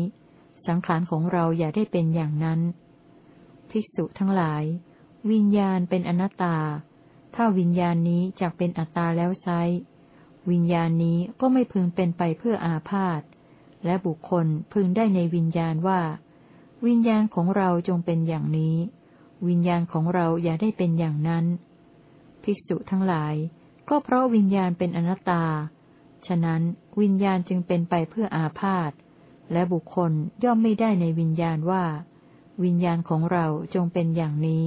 สังขารของเราอย่าได้เป็นอย่างนั้น ภิกษุทั้งหลาย วิญญาณเป็นอนัตตา ถ้าวิญญาณนี้จักเป็นอัตตาแล้วไซวิญญาณนี้ก็ไม่พึงเป็นไปเพื่ออาพาธ และบุคคลพึงได้ในวิญญาณว่า วิญญาณของเราจงเป็นอย่างนี้ วิญญาณของเราอย่าได้เป็นอย่างนั้น ภิกษุทั้งหลาย ก็เพราะวิญญาณเป็นอนัตตา ฉะนั้นวิญญาณจึงเป็นไปเพื่ออาพาธ และบุคคลย่อมไม่ได้ในวิญญาณว่า วิญญาณของเราจงเป็นอย่างนี้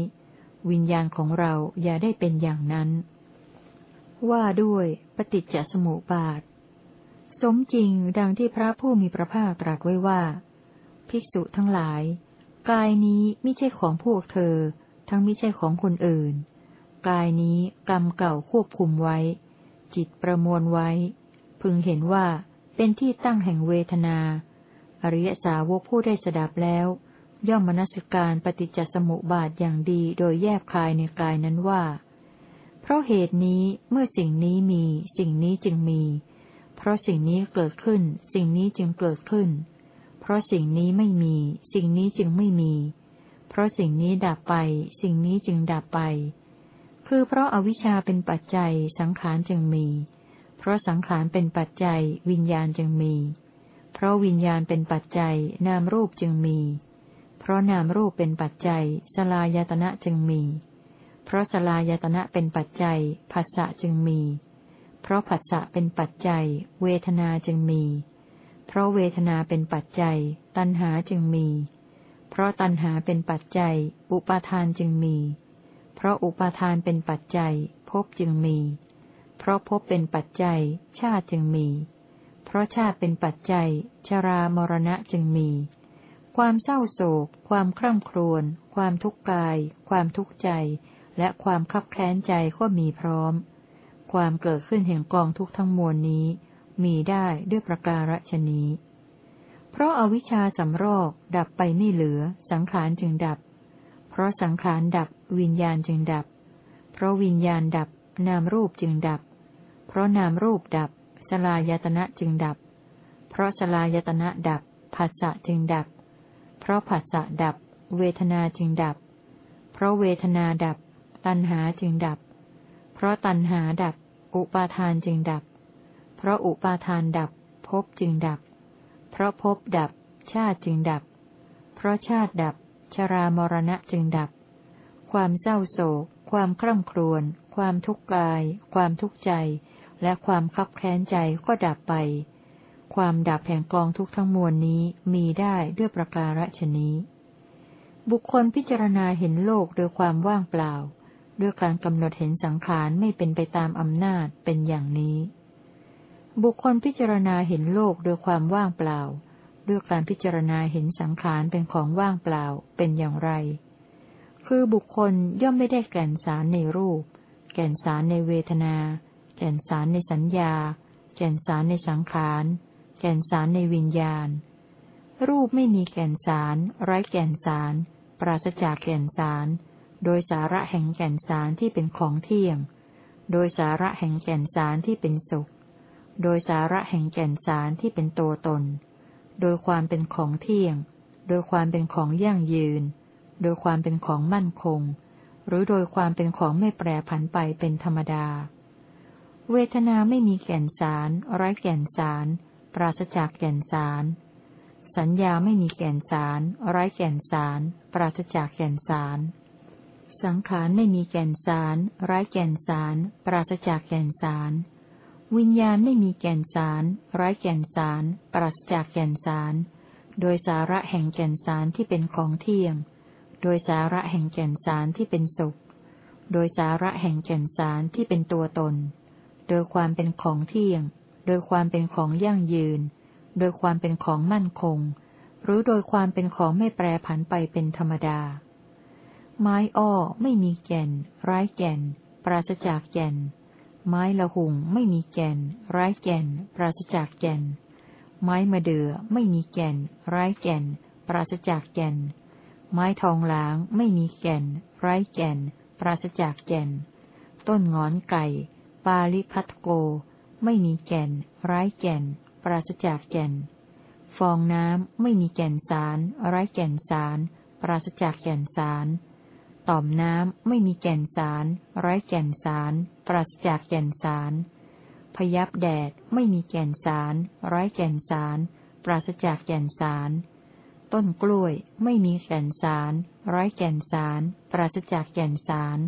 วิญญาณของเราอย่าได้เป็นอย่างนั้น ว่าด้วยปฏิจจสมุปบาท สมจริงดังที่พระผู้มีพระภาคตรัสไว้ว่า ภิกษุทั้งหลาย กายนี้ไม่ใช่ของพวกเธอ ทั้งไม่ใช่ของคนอื่น กายนี้กรรมเก่าควบคุมไว้ จิตประมวลไว้ พึงเห็นว่าเป็นที่ตั้งแห่งเวทนา อริยสาวกผู้ได้สดับแล้ว ย่อมมนสิการปฏิจจสมุปบาทอย่างดีโดยแยบคายในกายนั้นว่า เพราะเหตุนี้เมื่อสิ่งนี้มี สิ่งนี้จึงมี เพราะสิ่งนี้เกิดขึ้น สิ่งนี้จึงเกิดขึ้น เพราะสิ่งนี้ไม่มี สิ่งนี้จึงไม่มี เพราะสิ่งนี้ดับไป สิ่งนี้จึงดับไป คือเพราะอาวิชชาเป็นปัจจัยสังขารจึงมี เพราะสังขารเป็นปัจจัย วิญญาณจึงมี เพราะวิญญาณเป็นปัจจัยนามรูปจึงมีเพราะนามรูปเป็นปัจจัย สลายตนะจึงมี เพราะสลายตนะเป็นปัจจัยภาษะจึงมี เพราะผัสสะเป็นปัจจัย เวทนาจึงมี เพราะเวทนาเป็นปัจจัย ตัณหาจึงมี เพราะตัณหาเป็นปัจจัย อุปาทานจึงมี เพราะอุปาทานเป็นปัจจัยภพจึงมี เพราะภพเป็นปัจจัย ชาติจึงมี เพราะชาติเป็นปัจจัย ชรามรณะจึงมี ความเศร้าโศก ความคร่ำครวญ ความทุกข์กาย ความทุกข์ใจ และความคับแค้นใจก็มีพร้อม ความเกิดขึ้นแห่งกองทุกทั้งมวลนี้ มีได้ด้วยประการฉนี้ เพราะอาวิชชาสำรอกดับไปไม่เหลือ สังขารจึงดับ เพราะสังขารดับวิญญาณจึงดับ เพราะวิญญาณดับ นามรูปจึงดับ เพราะนามรูปดับสลายตนะจึงดับ เพราะสลายตนะดับ ผัสสะจึงดับเราะผัสสะดับ เวทนาจึงดับ เพราะเวทนาดับ ตัณหาจึงดับ เพราะตัณหาดับ อุปาทานจึงดับ เพราะอุปาทานดับภพจึงดับ เพราะภพดับ ชาติจึงดับ เพราะชาติดับ ชรามรณะจึงดับ ความเศร้าโศก ความคร่ำครวญ ความทุกข์กาย ความทุกข์ใจ และความคับแค้นใจก็ดับไป ความดับแห่งกองทุกทั้งมวลนี้มีได้ด้วยประการฉนี้ บุคคลพิจารณาเห็นโลกโดยความว่างเปล่า ด้วยการกำหนดเห็นสังขารไม่เป็นไปตามอำนาจเป็นอย่างนี้ บุคคลพิจารณาเห็นโลกโดยความว่างเปล่า ด้วยการพิจารณาเห็นสังขารเป็นของว่างเปล่าเป็นอย่างไร คือบุคคลย่อมไม่ได้แก่นสารในรูป แก่นสารในเวทนา แก่นสารในสัญญาแก่นสารในสังขาร แก่นสารในวิญญาณ รูปไม่มีแก่นสาร ไร้แก่นสาร ปราศจากแก่นสาร โดยสาระแห่งแก่นสารที่เป็นของเที่ยง โดยสาระแห่งแก่นสารที่เป็นสุข โดยสาระแห่งแก่นสารที่เป็นตัวตน โดยความเป็นของเที่ยง โดยความเป็นของยั่งยืน โดยความเป็นของมั่นคง หรือโดยความเป็นของไม่แปรผันไปเป็นธรรมดา เวทนาไม่มีแก่นสาร ไร้แก่นสาร ปราศจากแก่นสาร สัญญาไม่มีแก่นสาร ไร้แก่นสาร ปราศจากแก่นสาร สังขารไม่มีแก่นสาร ไร้แก่นสาร ปราศจากแก่นสาร วิญญาณไม่มีแก่นสาร ไร้แก่นสาร ปราศจากแก่นสาร โดยสาระแห่งแก่นสารที่เป็นของเที่ยง โดยสาระแห่งแก่นสารที่เป็นสุข โดยสาระแห่งแก่นสารที่เป็นตัวตน โดยความเป็นของเที่ยง โดยความเป็นของยั่งยืน โดยความเป็นของมั่นคง หรือโดยความเป็นของไม่แปรผันไปเป็นธรรมดา ไม้อ้อไม่มีแก่นไร้แก่น ปราศจากแก่น ไม้ละหุงไม่มีแก่นไร้แก่น ปราศจากแก่น ไม้มะเดื่อไม่มีแก่นไร้แก่น ปราศจากแก่น ไม้ทองหลางไม่มีแก่นไร้แก่น ปราศจากแก่น ต้นงอนไก่ ปาลิพัทโก ไม่มีแก่น ไร้แก่น ปราศจากแก่น ฟองน้ำไม่มีแก่นสาร ไร้แก่นสาร ปราศจากแก่นสาร ต่อมน้ำไม่มีแก่นสาร ไร้แก่นสาร ปราศจากแก่นสาร พยับแดดไม่มีแก่นสาร ไร้แก่นสาร ปราศจากแก่นสาร ต้นกล้วยไม่มีแก่นสาร ไร้แก่นสาร ปราศจากแก่นสาร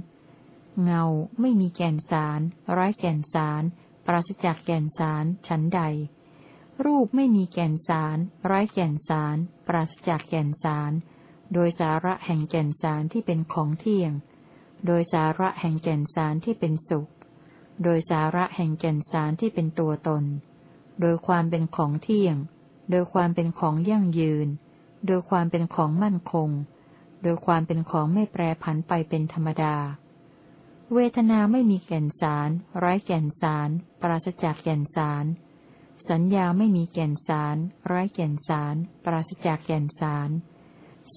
เงาไม่มีแก่นสาร ไร้แก่นสาร ปราศจากแก่นสารฉันใด รูปไม่มีแก่นสาร ไร้แก่นสาร ปราศจากแก่นสาร โดยสาระแห่งแก่นสารที่เป็นของเที่ยง โดยสาระแห่งแก่นสารที่เป็นสุข โดยสาระแห่งแก่นสารที่เป็นตัวตน โดยความเป็นของเที่ยง โดยความเป็นของยั่งยืน โดยความเป็นของมั่นคง โดยความเป็นของไม่แปรผันไปเป็นธรรมดา เวทนาไม่มีแก่นสาร ไร้แก่นสาร ปราศจากแก่นสาร สัญญาไม่มีแก่นสาร ไร้แก่นสาร ปราศจากแก่นสาร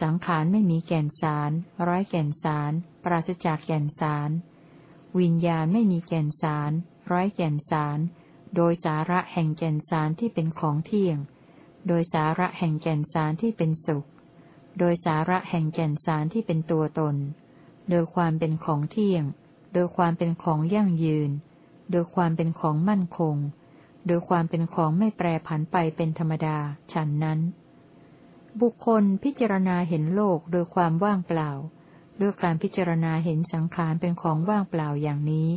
สังขารไม่มีแก่นสารร้อยแก่นสาร ปราศจากแก่นสาร วิญญาณไม่มีแก่นสารร้อยแก่นสาร โดยสาระแห่งแก่นสารที่เป็นของเที่ยง โดยสาระแห่งแก่นสารที่เป็นสุข โดยสาระแห่งแก่นสารที่เป็นตัวตน โดยความเป็นของเที่ยง โดยความเป็นของยั่งยืน โดยความเป็นของมั่นคง โดยความเป็นของไม่แปรผันไปเป็นธรรมดา ฉันนั้น บุคคลพิจารณาเห็นโลกโดยความว่างเปล่า ด้วยการพิจารณาเห็นสังขารเป็นของว่างเปล่าอย่างนี้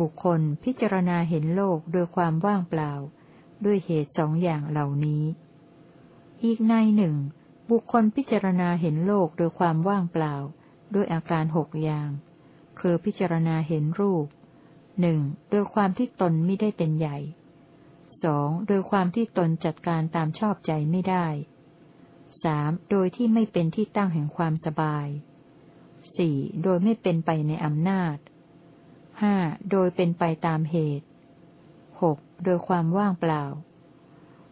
บุคคลพิจารณาเห็นโลกโดยความว่างเปล่า ด้วยเหตุสองอย่างเหล่านี้ อีกในหนึ่ง บุคคลพิจารณาเห็นโลกโดยความว่างเปล่า ด้วยอาการหกอย่าง คือพิจารณาเห็นรูปหนึ่งโดยความที่ตนไม่ได้เป็นใหญ่สองโดยความที่ตนจัดการตามชอบใจไม่ได้สามโดยที่ไม่เป็นที่ตั้งแห่งความสบายสี่โดยไม่เป็นไปในอำนาจห้าโดยเป็นไปตามเหตุหกโดยความว่างเปล่า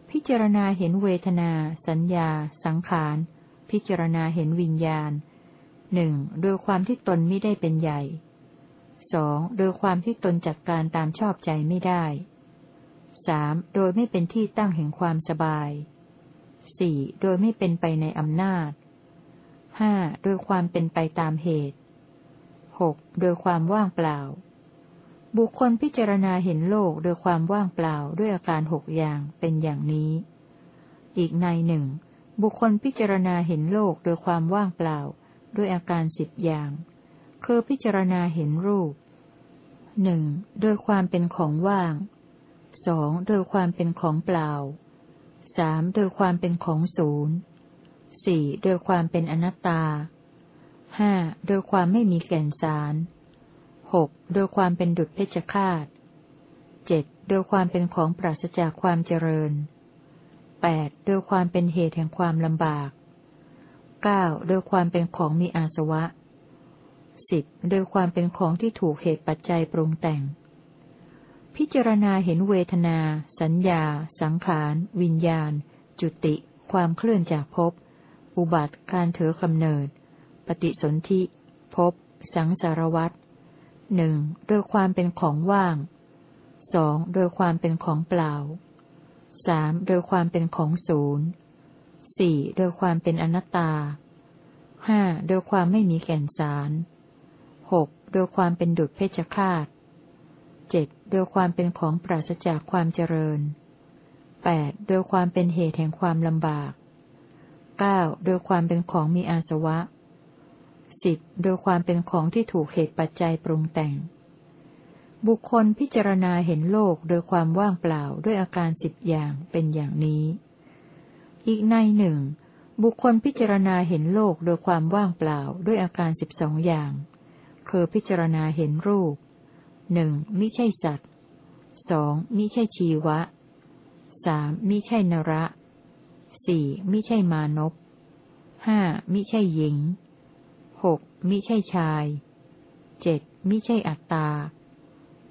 พิจารณาเห็นเวทนา สัญญา สังขาร พิจารณาเห็นวิญญาณ หนึ่งโดยความที่ตนไม่ได้เป็นใหญ่สองโดยความที่ตนจัดการตามชอบใจไม่ได้สามโดยไม่เป็นที่ตั้งแห่งความสบายสี่โดยไม่เป็นไปในอำนาจห้าโดยความเป็นไปตามเหตุหกโดยความว่างเปล่า บุคคลพิจารณาเห็นโลกโดยความว่างเปล่าด้วยอาการหกอย่างเป็นอย่างนี้ อีกในหนึ่ง บุคคลพิจารณาเห็นโลกโดยความว่างเปล่า ด้วยอาการสิบอย่าง คือพิจารณาเห็นรูปหนึ่งโดยความเป็นของว่างสองโดยความเป็นของเปล่าสามโดยความเป็นของศูนย์สี่โดยความเป็นอนัตตาห้าโดยความไม่มีแก่นสารหกโดยความเป็นดุจเพชฌฆาตเจ็ดโดยความเป็นของปราศจากความเจริญแปดโดยความเป็นเหตุแห่งความลำบาก เก้าโดยความเป็นของมีอาสวะสิบโดยความเป็นของที่ถูกเหตุปัจจัยปรุงแต่ง พิจารณาเห็นเวทนา สัญญา สังขาร วิญญาณ จุติ ความเคลื่อนจากภพ อุบัติ การเถือกำเนิด ปฏิสนธิพบสังสารวัตหนึ่งโดยความเป็นของว่างสองโดยความเป็นของเปล่าสามโดยความเป็นของศูนย์ สี่โดยความเป็นอนัตตาห้าโดยความไม่มีแก่นสารหกโดยความเป็นดุจเพชฌฆาตเจ็ดโดยความเป็นของปราศจากความเจริญแปดโดยความเป็นเหตุแห่งความลำบากเก้าโดยความเป็นของมีอาสวะสิบโดยความเป็นของที่ถูกเหตุปัจจัยปรุงแต่ง บุคคลพิจารณาเห็นโลกโดยความว่างเปล่าด้วยอาการสิบอย่างเป็นอย่างนี้ อีกในหนึ่ง บุคคลพิจารณาเห็นโลกโดยความว่างเปล่าด้วยอาการสิบสองอย่าง คือพิจารณาเห็นรูปหนึ่งมิใช่สัตว์สองมิใช่ชีวะสามมิใช่นระสี่มิใช่มานพห้ามิใช่หญิงหกมิใช่ชายเจ็ดมิใช่อัตตา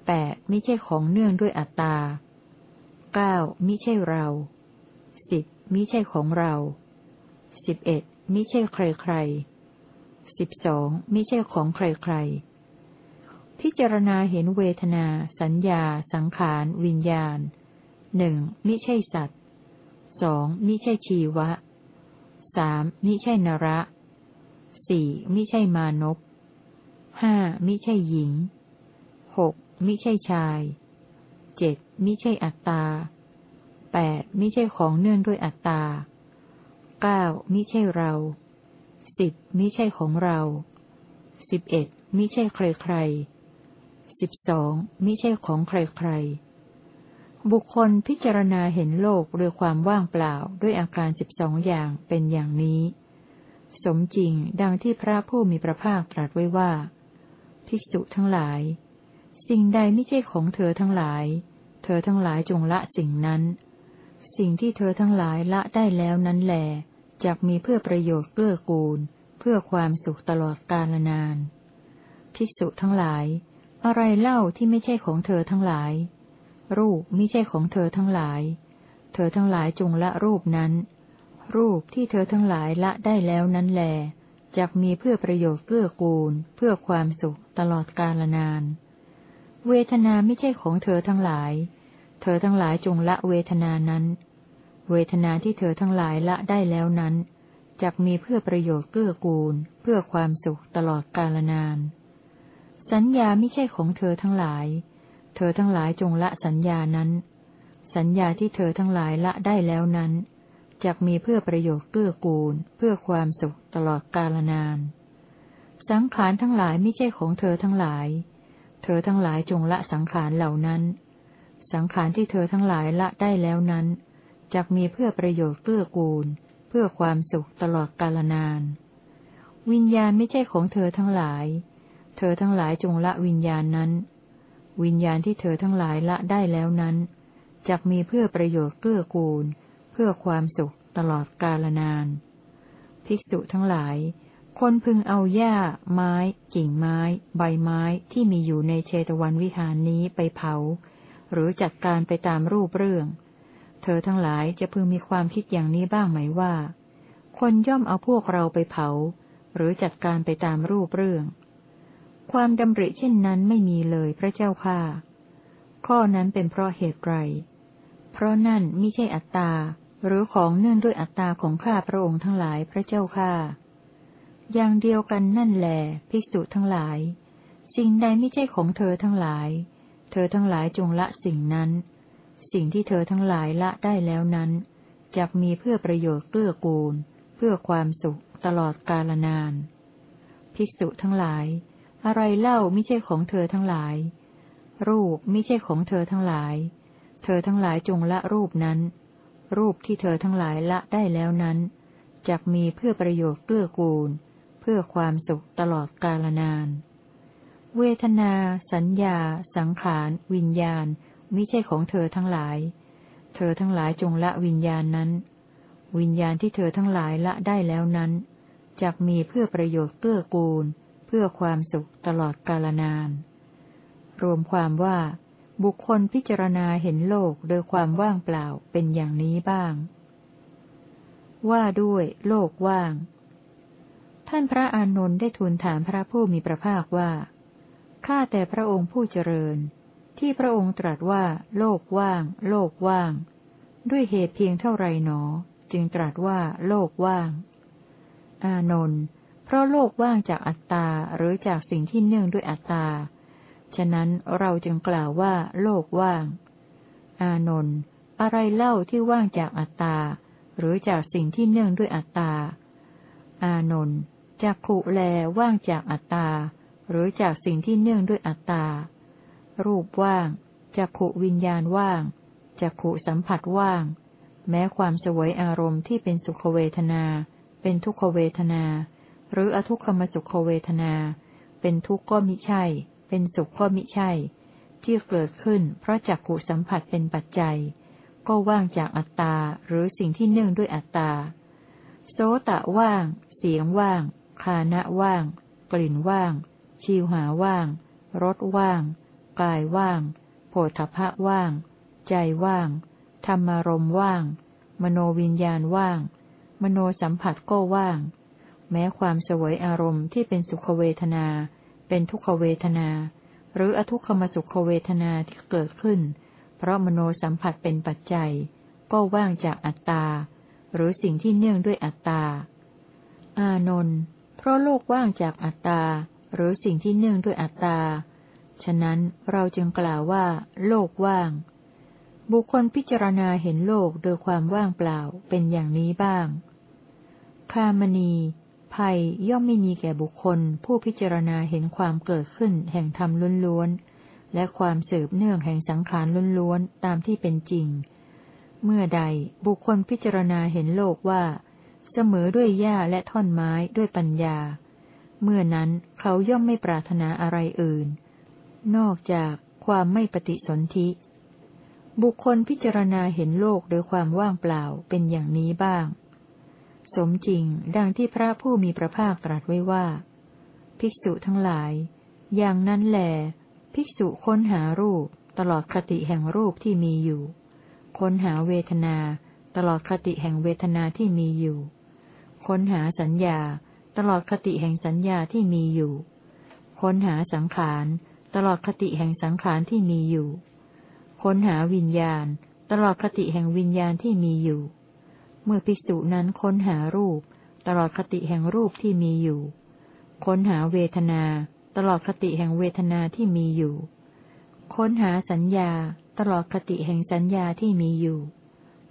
แปดมิใช่ของเนื่องด้วยอัตตาเก้ามิใช่เรา มิใช่ของเราสิบเอ็ดมิใช่ใครใครสิบสองมิใช่ของใครใครพิจารณาเห็นเวทนา สัญญา สังขาร วิญญาณหนึ่งมิใช่สัตว์สองมิใช่ชีวะสามมิใช่นระสี่มิใช่มานพห้ามิใช่หญิงหกมิใช่ชายเจ็ดมิใช่อัตตา แปดมิใช่ของเนื่องด้วยอัตตาเก้ามิใช่เราสิบมิใช่ของเราสิบเอ็ดมิใช่ใครใครสิบสองมิใช่ของใครใครบุคคลพิจารณาเห็นโลกด้วยความว่างเปล่าด้วยอาการสิบสองอย่างเป็นอย่างนี้ สมจริงดังที่พระผู้มีพระภาคตรัสไว้ว่า ภิกษุทั้งหลาย สิ่งใดไม่ใช่ของเธอทั้งหลาย เธอทั้งหลายจงละสิ่งนั้น สิ่งที่เธอทั้งหลายละได้แล้วนั้นแหลจกมีเพื่อประโยชน์เกื้อกูล เพื่อความสุขตลอดกาลนาน ภิกษุทั้งหลาย อะไรเล่าที่ไม่ใช่ของเธอทั้งหลาย รูปไม่ใช่ของเธอทั้งหลาย เธอทั้งหลายจงละรูปนั้น รูปที่เธอทั้งหลายละได้แล้วนั้นแหลจกมีเพื่อประโยชน์เพื่อกูล เพื่อความสุขตลอดกาลนาน เวทนาไม่ใช่ของเธอทั้งหลาย เธอทั้งหลายจงละเวทนานั้น เวทนาที่เธอทั้งหลายละได้แล้วนั้นจักมีเพื่อประโยชน์เกื้อกูล เพื่อความสุขตลอดกาลนาน สัญญาไม่ใช่ของเธอทั้งหลาย เธอทั้งหลายจงละสัญญานั้น สัญญาที่เธอทั้งหลายละได้แล้วนั้นจักมีเพื่อประโยชน์เกื้อกูล เพื่อความสุขตลอดกาลนาน สังขารทั้งหลายไม่ใช่ของเธอทั้งหลาย เธอทั้งหลายจงละสังขารเหล่านั้น สังขารที่เธอทั้งหลายละได้แล้วนั้น จักมีเพื่อประโยชน์เกื้อกูล เพื่อความสุขตลอดกาลนาน วิญญาณไม่ใช่ของเธอทั้งหลาย เธอทั้งหลายจงละวิญญาณนั้น วิญญาณที่เธอทั้งหลายละได้แล้วนั้นจักมีเพื่อประโยชน์เกื้อกูล เพื่อความสุขตลอดกาลนาน ภิกษุทั้งหลาย คนพึงเอาหญ้า ไม้ กิ่งไม้ ใบไม้ที่มีอยู่ในเชตวันวิหารนี้ไปเผา หรือจัดการไปตามรูปเรื่อง เธอทั้งหลายจะพึงมีความคิดอย่างนี้บ้างไหมว่า คนย่อมเอาพวกเราไปเผา หรือจัดการไปตามรูปเรื่อง ความดำริเช่นนั้นไม่มีเลยพระเจ้าค่าข้อนั้นเป็นเพราะเหตุไร เพราะนั่นไม่ใช่อัตตา หรือของเนื่องด้วยอัตตาของข้าพระองค์ทั้งหลายพระเจ้าค่าอย่างเดียวกันนั่นแหลภิกษุทั้งหลาย สิ่งใดไม่ใช่ของเธอทั้งหลาย เธอทั้งหลายจงละสิ่งนั้น สิ่งที่เธอทั้งหลายละได้แล้วนั้นจะมีเพื่อประโยชน์เกื้อกูล เพื่อความสุขตลอดกาลนาน ภิกษุทั้งหลาย อะไรเล่าไม่ใช่ของเธอทั้งหลาย รูปไม่ใช่ของเธอทั้งหลาย เธอทั้งหลายจงละรูปนั้น รูปที่เธอทั้งหลายละได้แล้วนั้นจะมีเพื่อประโยชน์เกื้อกูล เพื่อความสุขตลอดกาลนาน เวทนา สัญญา สังขาร วิญญาณ มิใช่ของเธอทั้งหลาย เธอทั้งหลายจงละวิญญาณนั้น วิญญาณที่เธอทั้งหลายละได้แล้วนั้นจะมีเพื่อประโยชน์เกื้อกูล เพื่อความสุขตลอดกาลนาน รวมความว่า บุคคลพิจารณาเห็นโลกโดยความว่างเปล่าเป็นอย่างนี้บ้าง ว่าด้วย โลกว่าง ท่านพระอานนท์ได้ทูลถามพระผู้มีพระภาคว่า ข้าแต่พระองค์ผู้เจริญ ที่พระองค์ตรัสว่า โลกว่าง โลกว่าง ด้วยเหตุเพียงเท่าไรหนอ จึงตรัสว่า โลกว่าง อานนท์เพราะโลกว่างจากอัตตาหรือจากสิ่งที่เนื่องด้วยอัตตา ฉะนั้นเราจึงกล่าวว่า โลกว่าง อานนท์อะไรเล่าที่ว่างจากอัตตา หรือจากสิ่งที่เนื่องด้วยอัตตา อานนท์จากขุแลว่างจากอัตตา หรือจากสิ่งที่เนื่องด้วยอัตตา รูปว่าง จักขุวิญญาณว่าง จักขุสัมผัสว่าง แม้ความสวยอารมณ์ที่เป็นสุขเวทนา เป็นทุกขเวทนา หรืออทุกขมสุขเวทนา เป็นทุกข์ก็มิใช่ เป็นสุขก็มิใช่ ที่เกิดขึ้นเพราะจักขุสัมผัสเป็นปัจจัย ก็ว่างจากอัตตาหรือสิ่งที่เนื่องด้วยอัตตา โสตะว่าง เสียงว่างคานะว่าง กลิ่นว่างชิวหาว่างรสว่าง กายว่าง โผฏฐะว่าง ใจว่าง ธรรมารมว่าง มโนวิญญาณว่าง มโนสัมผัสก็ว่าง แม้ความสวยอารมณ์ที่เป็นสุขเวทนา เป็นทุกขเวทนา หรืออทุกขมสุขเวทนาที่เกิดขึ้น เพราะมโนสัมผัสเป็นปัจจัย ก็ว่างจากอัตตา หรือสิ่งที่เนื่องด้วยอัตตา อานนท์ เพราะโลกว่างจากอัตตา หรือสิ่งที่เนื่องด้วยอัตตา ฉะนั้นเราจึงกล่าวว่า โลกว่าง บุคคลพิจารณาเห็นโลกโดยความว่างเปล่าเป็นอย่างนี้บ้าง คามณี ภัยย่อมไม่มีแก่บุคคล ผู้พิจารณาเห็นความเกิดขึ้นแห่งธรรมล้วนๆ และความสืบเนื่องแห่งสังขารล้วนๆ ตามที่เป็นจริง เมื่อใดบุคคลพิจารณาเห็นโลกว่า เสมอด้วยหญ้าและท่อนไม้ด้วยปัญญา เมื่อนั้นเขาย่อมไม่ปรารถนาอะไรอื่น นอกจากความไม่ปฏิสนธิ บุคคลพิจารณาเห็นโลกโดยความว่างเปล่าเป็นอย่างนี้บ้าง สมจริงดังที่พระผู้มีพระภาคตรัสไว้ว่า ภิกษุทั้งหลาย อย่างนั้นแหลภิกษุค้นหารูปตลอดคติแห่งรูปที่มีอยู่ ค้นหาเวทนา ตลอดคติแห่งเวทนาที่มีอยู่ ค้นหาสัญญา ตลอดคติแห่งสัญญาที่มีอยู่ ค้นหาสังขาร ลอดคติแห่งสังขารที่มีอยู่ ค้นหาวิญญาณ ตลอดคติแห่งวิญญาณที่มีอยู่ เมื่อภิกษุนั้นค้นหารูป ตลอดคติแห่งรูปที่มีอยู่ ค้นหาเวทนา ตลอดคติแห่งเวทนาที่มีอยู่ ค้นหาสัญญา ตลอดคติแห่งสัญญาที่มีอยู่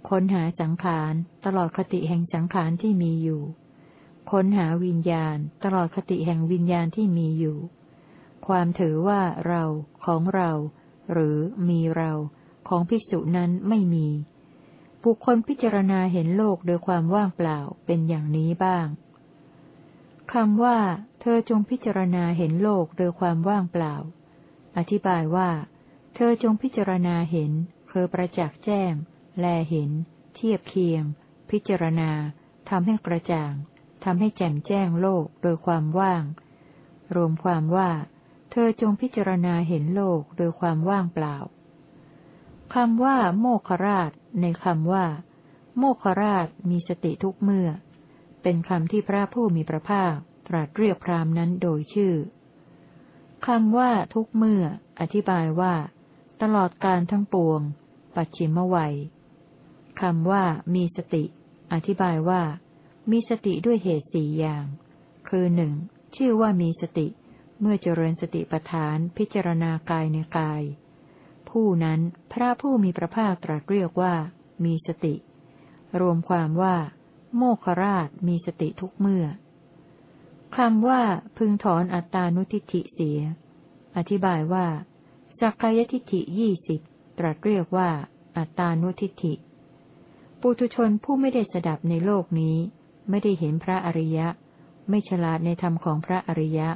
ค้นหาสังขาร ตลอดคติแห่งสังขารที่มีอยู่ ค้นหาวิญญาณ ตลอดคติแห่งวิญญาณที่มีอยู่ ความถือว่าเราของเรา หรือมีเรา ของภิกษุนั้นไม่มี บุคคลพิจารณาเห็นโลกโดยความว่างเปล่าเป็นอย่างนี้บ้างคำว่า เธอจงพิจารณาเห็นโลกโดยความว่างเปล่า อธิบายว่า เธอจงพิจารณาเห็นคือประจักษ์แจ้ง แลเห็น เทียบเคียง พิจารณาทำให้กระจ่างทำให้แจ่มแจ้งโลกโดยความว่าง รวมความว่า ธอจงพิจารณาเห็นโลกโดยความว่างเปล่า คำว่า โมคราช ในคำว่า โมคราชมีสติทุกเมื่อ เป็นคำที่พระผู้มีพระภาคตรัสเรียกพรามนั้นโดยชื่อ คำว่าทุกเมื่อ อธิบายว่า ตลอดการทั้งปวง ปัจฉิมวัยคำว่า มีสติ อธิบายว่า มีสติด้วยเหตุสี่อย่าง คือหนึ่งชื่อว่ามีสติเเมื่อเจริญสติปัฏฐานพิจารณากายในกาย ผู้นั้นพระผู้มีพระภาคตรัสเรียกว่า มีสติ รวมความว่า โมคราชมีสติทุกเมื่อคำว่าพึงถอนอัตตานุทิฏฐิเสีย อธิบายว่าสักกายทิฏฐิยี่สิบตรัสเรียกว่า อัตตานุทิฏฐิ ปุถุชนผู้ไม่ได้สดับในโลกนี้ ไม่ได้เห็นพระอริยะ ไม่ฉลาดในธรรมของพระอริยะ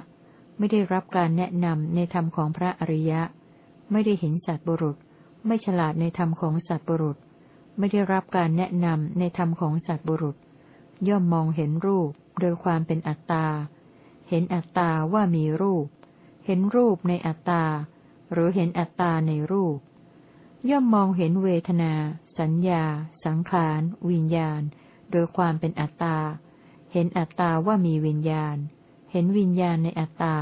ไม่ได้รับการแนะนำในธรรมของพระอริยะ ไม่ได้เห็นสัตบุรุษ ไม่ฉลาดในธรรมของสัตบุรุษ ไม่ได้รับการแนะนำในธรรมของสัตบุรุษ ย่อมมองเห็นรูปโดยความเป็นอัตตา เห็นอัตตาว่ามีรูป เห็นรูปในอัตตา หรือเห็นอัตตาในรูป ย่อมมองเห็นเวทนา สัญญา สังขาร วิญญาณ โดยความเป็นอัตตา เห็นอัตตาว่ามีวิญญาณ เห็นวิญญาณในอัตตา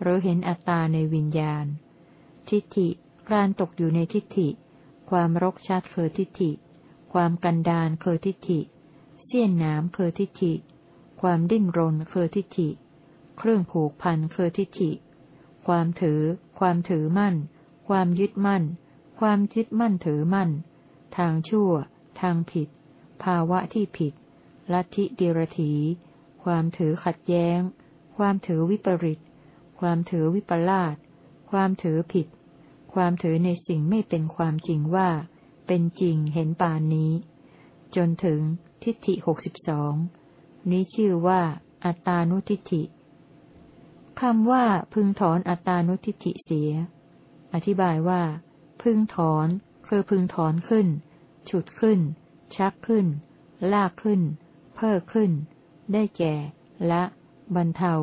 หรือเห็นอัตตาในวิญญาณ ทิฏฐิ การตกอยู่ในทิฏฐิ ความรกชัดคือทิฏฐิ ความกันดานคือทิฏฐิ เสี้ยนน้ำคือทิฏฐิ ความดิ้นรนคือทิฏฐิ เครื่องผูกพันคือทิฏฐิ ความถือ ความถือมั่น ความยึดมั่น ความยึดมั่นถือมั่น ทางชั่ว ทางผิด ภาวะที่ผิด ลัทธิเดรถี ความถือขัดแย้ง ความถือวิปริต ความถือวิปลาส ความถือผิด ความถือในสิ่งไม่เป็นความจริงว่า เป็นจริงเห็นป่านนี้ จนถึงทิฏฐิหกสิบสอง นี้ชื่อว่า อัตานุทิฏฐิคำว่าพึงถอนอัตานุทิฏฐิเสีย อธิบายว่า พึงถอนคือพึงถอนขึ้น ฉุดขึ้น ชักขึ้น ลากขึ้น เพิ่มขึ้น ได้แก่ ละ บรรเทา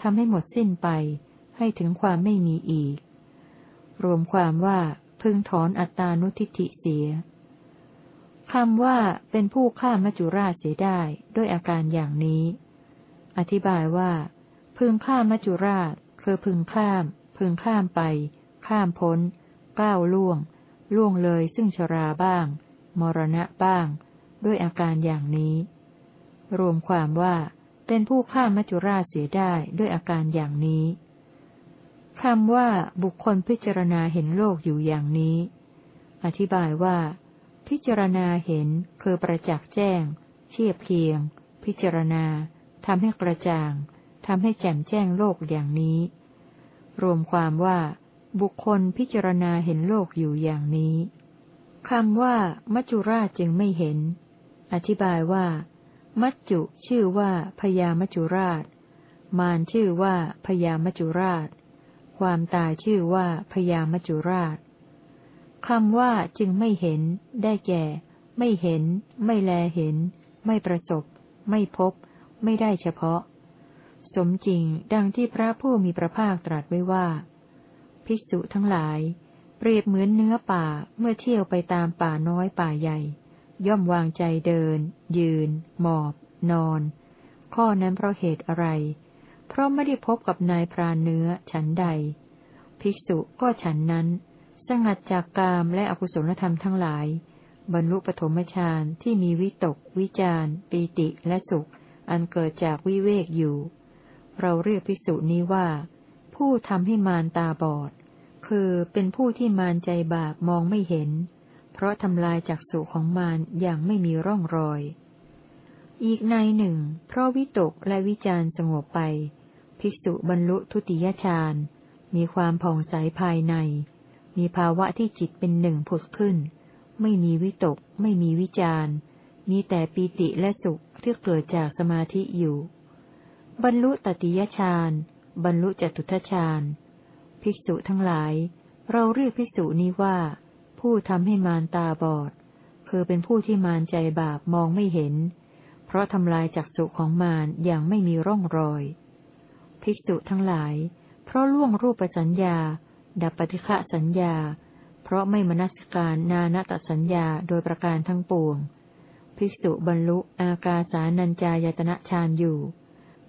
ทำให้หมดสิ้นไป ให้ถึงความไม่มีอีก รวมความว่าพึงถอนอัตตานุทิฏฐิเสียคำว่าเป็นผู้ฆ่ามัจจุราชเสียได้ด้วยอาการอย่างนี้ อธิบายว่า พึงฆ่ามัจจุราชคือพึงข้าม พึงข้ามไป ข้ามพ้น ก้าวล่วง ล่วงเลยซึ่งชราบ้าง มรณะบ้าง ด้วยอาการอย่างนี้ รวมความว่า เป็นผู้ฆ่ามัจจุราชเสียได้ด้วยอาการอย่างนี้คำว่าบุคคลพิจารณาเห็นโลกอยู่อย่างนี้ อธิบายว่า พิจารณาเห็นคือประจักษ์แจ้ง เทียบเคียง พิจารณาทำให้กระจ่างทำให้แจ่มแจ้งโลกอย่างนี้ รวมความว่า บุคคลพิจารณาเห็นโลกอยู่อย่างนี้คำว่า มัจจุราชจึงไม่เห็น อธิบายว่า มัจจุชื่อว่าพยามัจจุราช มารชื่อว่าพยามัจจุราช ความตายชื่อว่าพยามัจจุราชคำว่าจึงไม่เห็น ได้แก่ ไม่เห็น ไม่แลเห็น ไม่ประสบ ไม่พบ ไม่ได้เฉพาะ สมจริงดังที่พระผู้มีพระภาคตรัสไว้ว่า ภิกษุทั้งหลาย เปรียบเหมือนเนื้อป่าเมื่อเที่ยวไปตามป่าน้อยป่าใหญ่ ย่อมวางใจเดิน ยืน หมอบ นอน ข้อนั้นเพราะเหตุอะไร เพราะไม่ได้พบกับนายพรานเนื้อฉันใด ภิกษุก็ฉันนั้น สงัดจากกามและอกุศลธรรมทั้งหลาย บรรลุปฐมฌานที่มีวิตก วิจารปีติและสุข อันเกิดจากวิเวกอยู่ เราเรียกภิกษุนี้ว่า ผู้ทำให้มารตาบอด คือเป็นผู้ที่มารใจบาปมองไม่เห็น เพราะทำลายจากสุของมารอย่างไม่มีร่องรอย อีกในหนึ่ง เพราะวิตกและวิจารสงบไป ภิกษุบรรลุทุติยฌาน มีความผ่องใสภายใน มีภาวะที่จิตเป็นหนึ่งผุดขึ้น ไม่มีวิตก ไม่มีวิจารมีแต่ปีติและสุขที่เกิดจากสมาธิอยู่ บรรลุตติยฌาน บรรลุจตุทชฌาน ภิกษุทั้งหลาย เราเรียกภิกษุนี้ว่า ผู้ทำให้มารตาบอด คือเป็นผู้ที่มารใจบาปมองไม่เห็น เพราะทำลายจักสุของมารอย่างไม่มีร่องรอย ภิกษุทั้งหลาย เพราะล่วงรูปสัญญา ดับปฏิฆะสัญญา เพราะไม่มนัสการนานาตสัญญาโดยประการทั้งปวง ภิกษุบรรลุอากาสานัญจายตนะฌานอยู่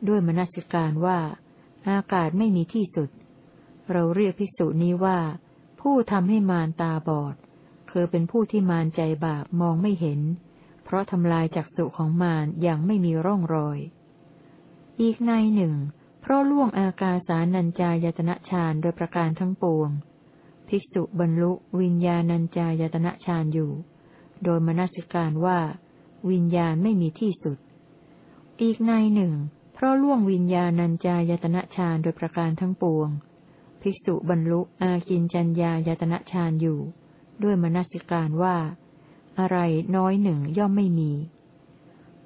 ด้วยมนัสการว่า อากาศไม่มีที่สุด เราเรียกภิกษุนี้ว่าผู้ทำให้มารตาบอด คือเป็นผู้ที่มารใจบาปมองไม่เห็น เพราะทำลายจักสุของมารอย่างไม่มีร่องรอย อีกในหนึ่ง เพราะล่วงอากาสานัญจายตนะฌานโดยประการทั้งปวง ภิกษุบรรลุวิญญาณัญจายตนะฌานอยู่ โดยมนสิการว่า วิญญาณไม่มีที่สุด อีกในหนึ่ง เพราะล่วงวิญญาณัญจายตนะฌานโดยประการทั้งปวง ภิกษุบรรลุอากินจัญญายตนะฌานอยู่ ด้วยมนสิการว่า อะไรน้อยหนึ่งย่อมไม่มี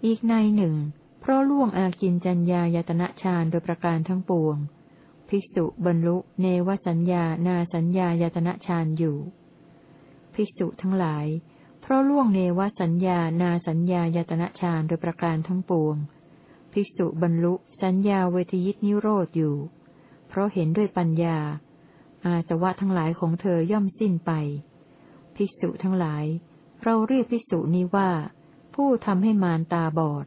อีกในหนึ่ง เพราะล่วงอากินจัญญายตนะฌานโดยประการทั้งปวง ภิกษุบรรลุเนวสัญญานาสัญญายตนะฌานอยู่ ภิกษุทั้งหลาย เพราะล่วงเนวสัญญานาสัญญายตนะฌานโดยประการทั้งปวง ภิกษุบรรลุสัญญาเวทยิตนิโรธอยู่ เพราะเห็นด้วยปัญญาอาสวะทั้งหลายของเธอย่อมสิ้นไป ภิกษุทั้งหลาย เราเรียกภิกษุนี้ว่า ผู้ทำให้มารตาบอด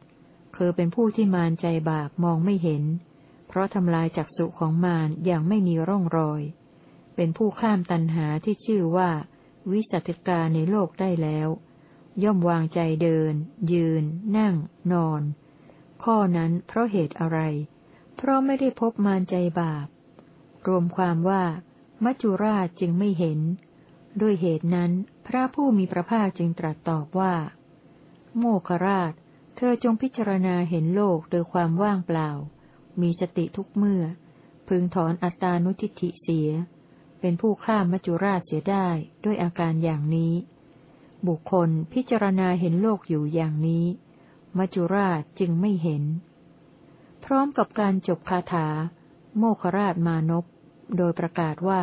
คือเป็นผู้ที่มารใจบาปมองไม่เห็น เพราะทำลายจักสุของมารอย่างไม่มีร่องรอย เป็นผู้ข้ามตัณหาที่ชื่อว่า วิสัติกาในโลกได้แล้ว ย่อมวางใจเดิน ยืน นั่ง นอน ข้อนั้นเพราะเหตุอะไร เพราะไม่ได้พบมารใจบาป รวมความว่า มัจจุราชจึงไม่เห็น ด้วยเหตุนั้น พระผู้มีพระภาคจึงตรัสตอบว่า โมคราช เธอจงพิจารณาเห็นโลกโดยความว่างเปล่า มีสติทุกเมื่อ พึงถอนอัตานุทิฏฐิเสีย เป็นผู้ฆ่ามัจจุราชเสียได้ด้วยอาการอย่างนี้ บุคคลพิจารณาเห็นโลกอยู่อย่างนี้ มัจจุราชจึงไม่เห็น พร้อมกับการจบคาถา โมคราชมานพโดยประกาศว่า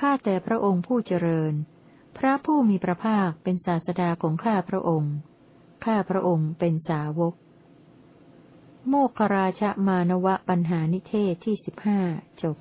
ข้าแต่พระองค์ผู้เจริญ พระผู้มีพระภาคเป็นศาสดาของข้าพระองค์ ข้าพระองค์เป็นสาวก โมคราชมานวะปัญหานิเทศที่สิบห้าจบ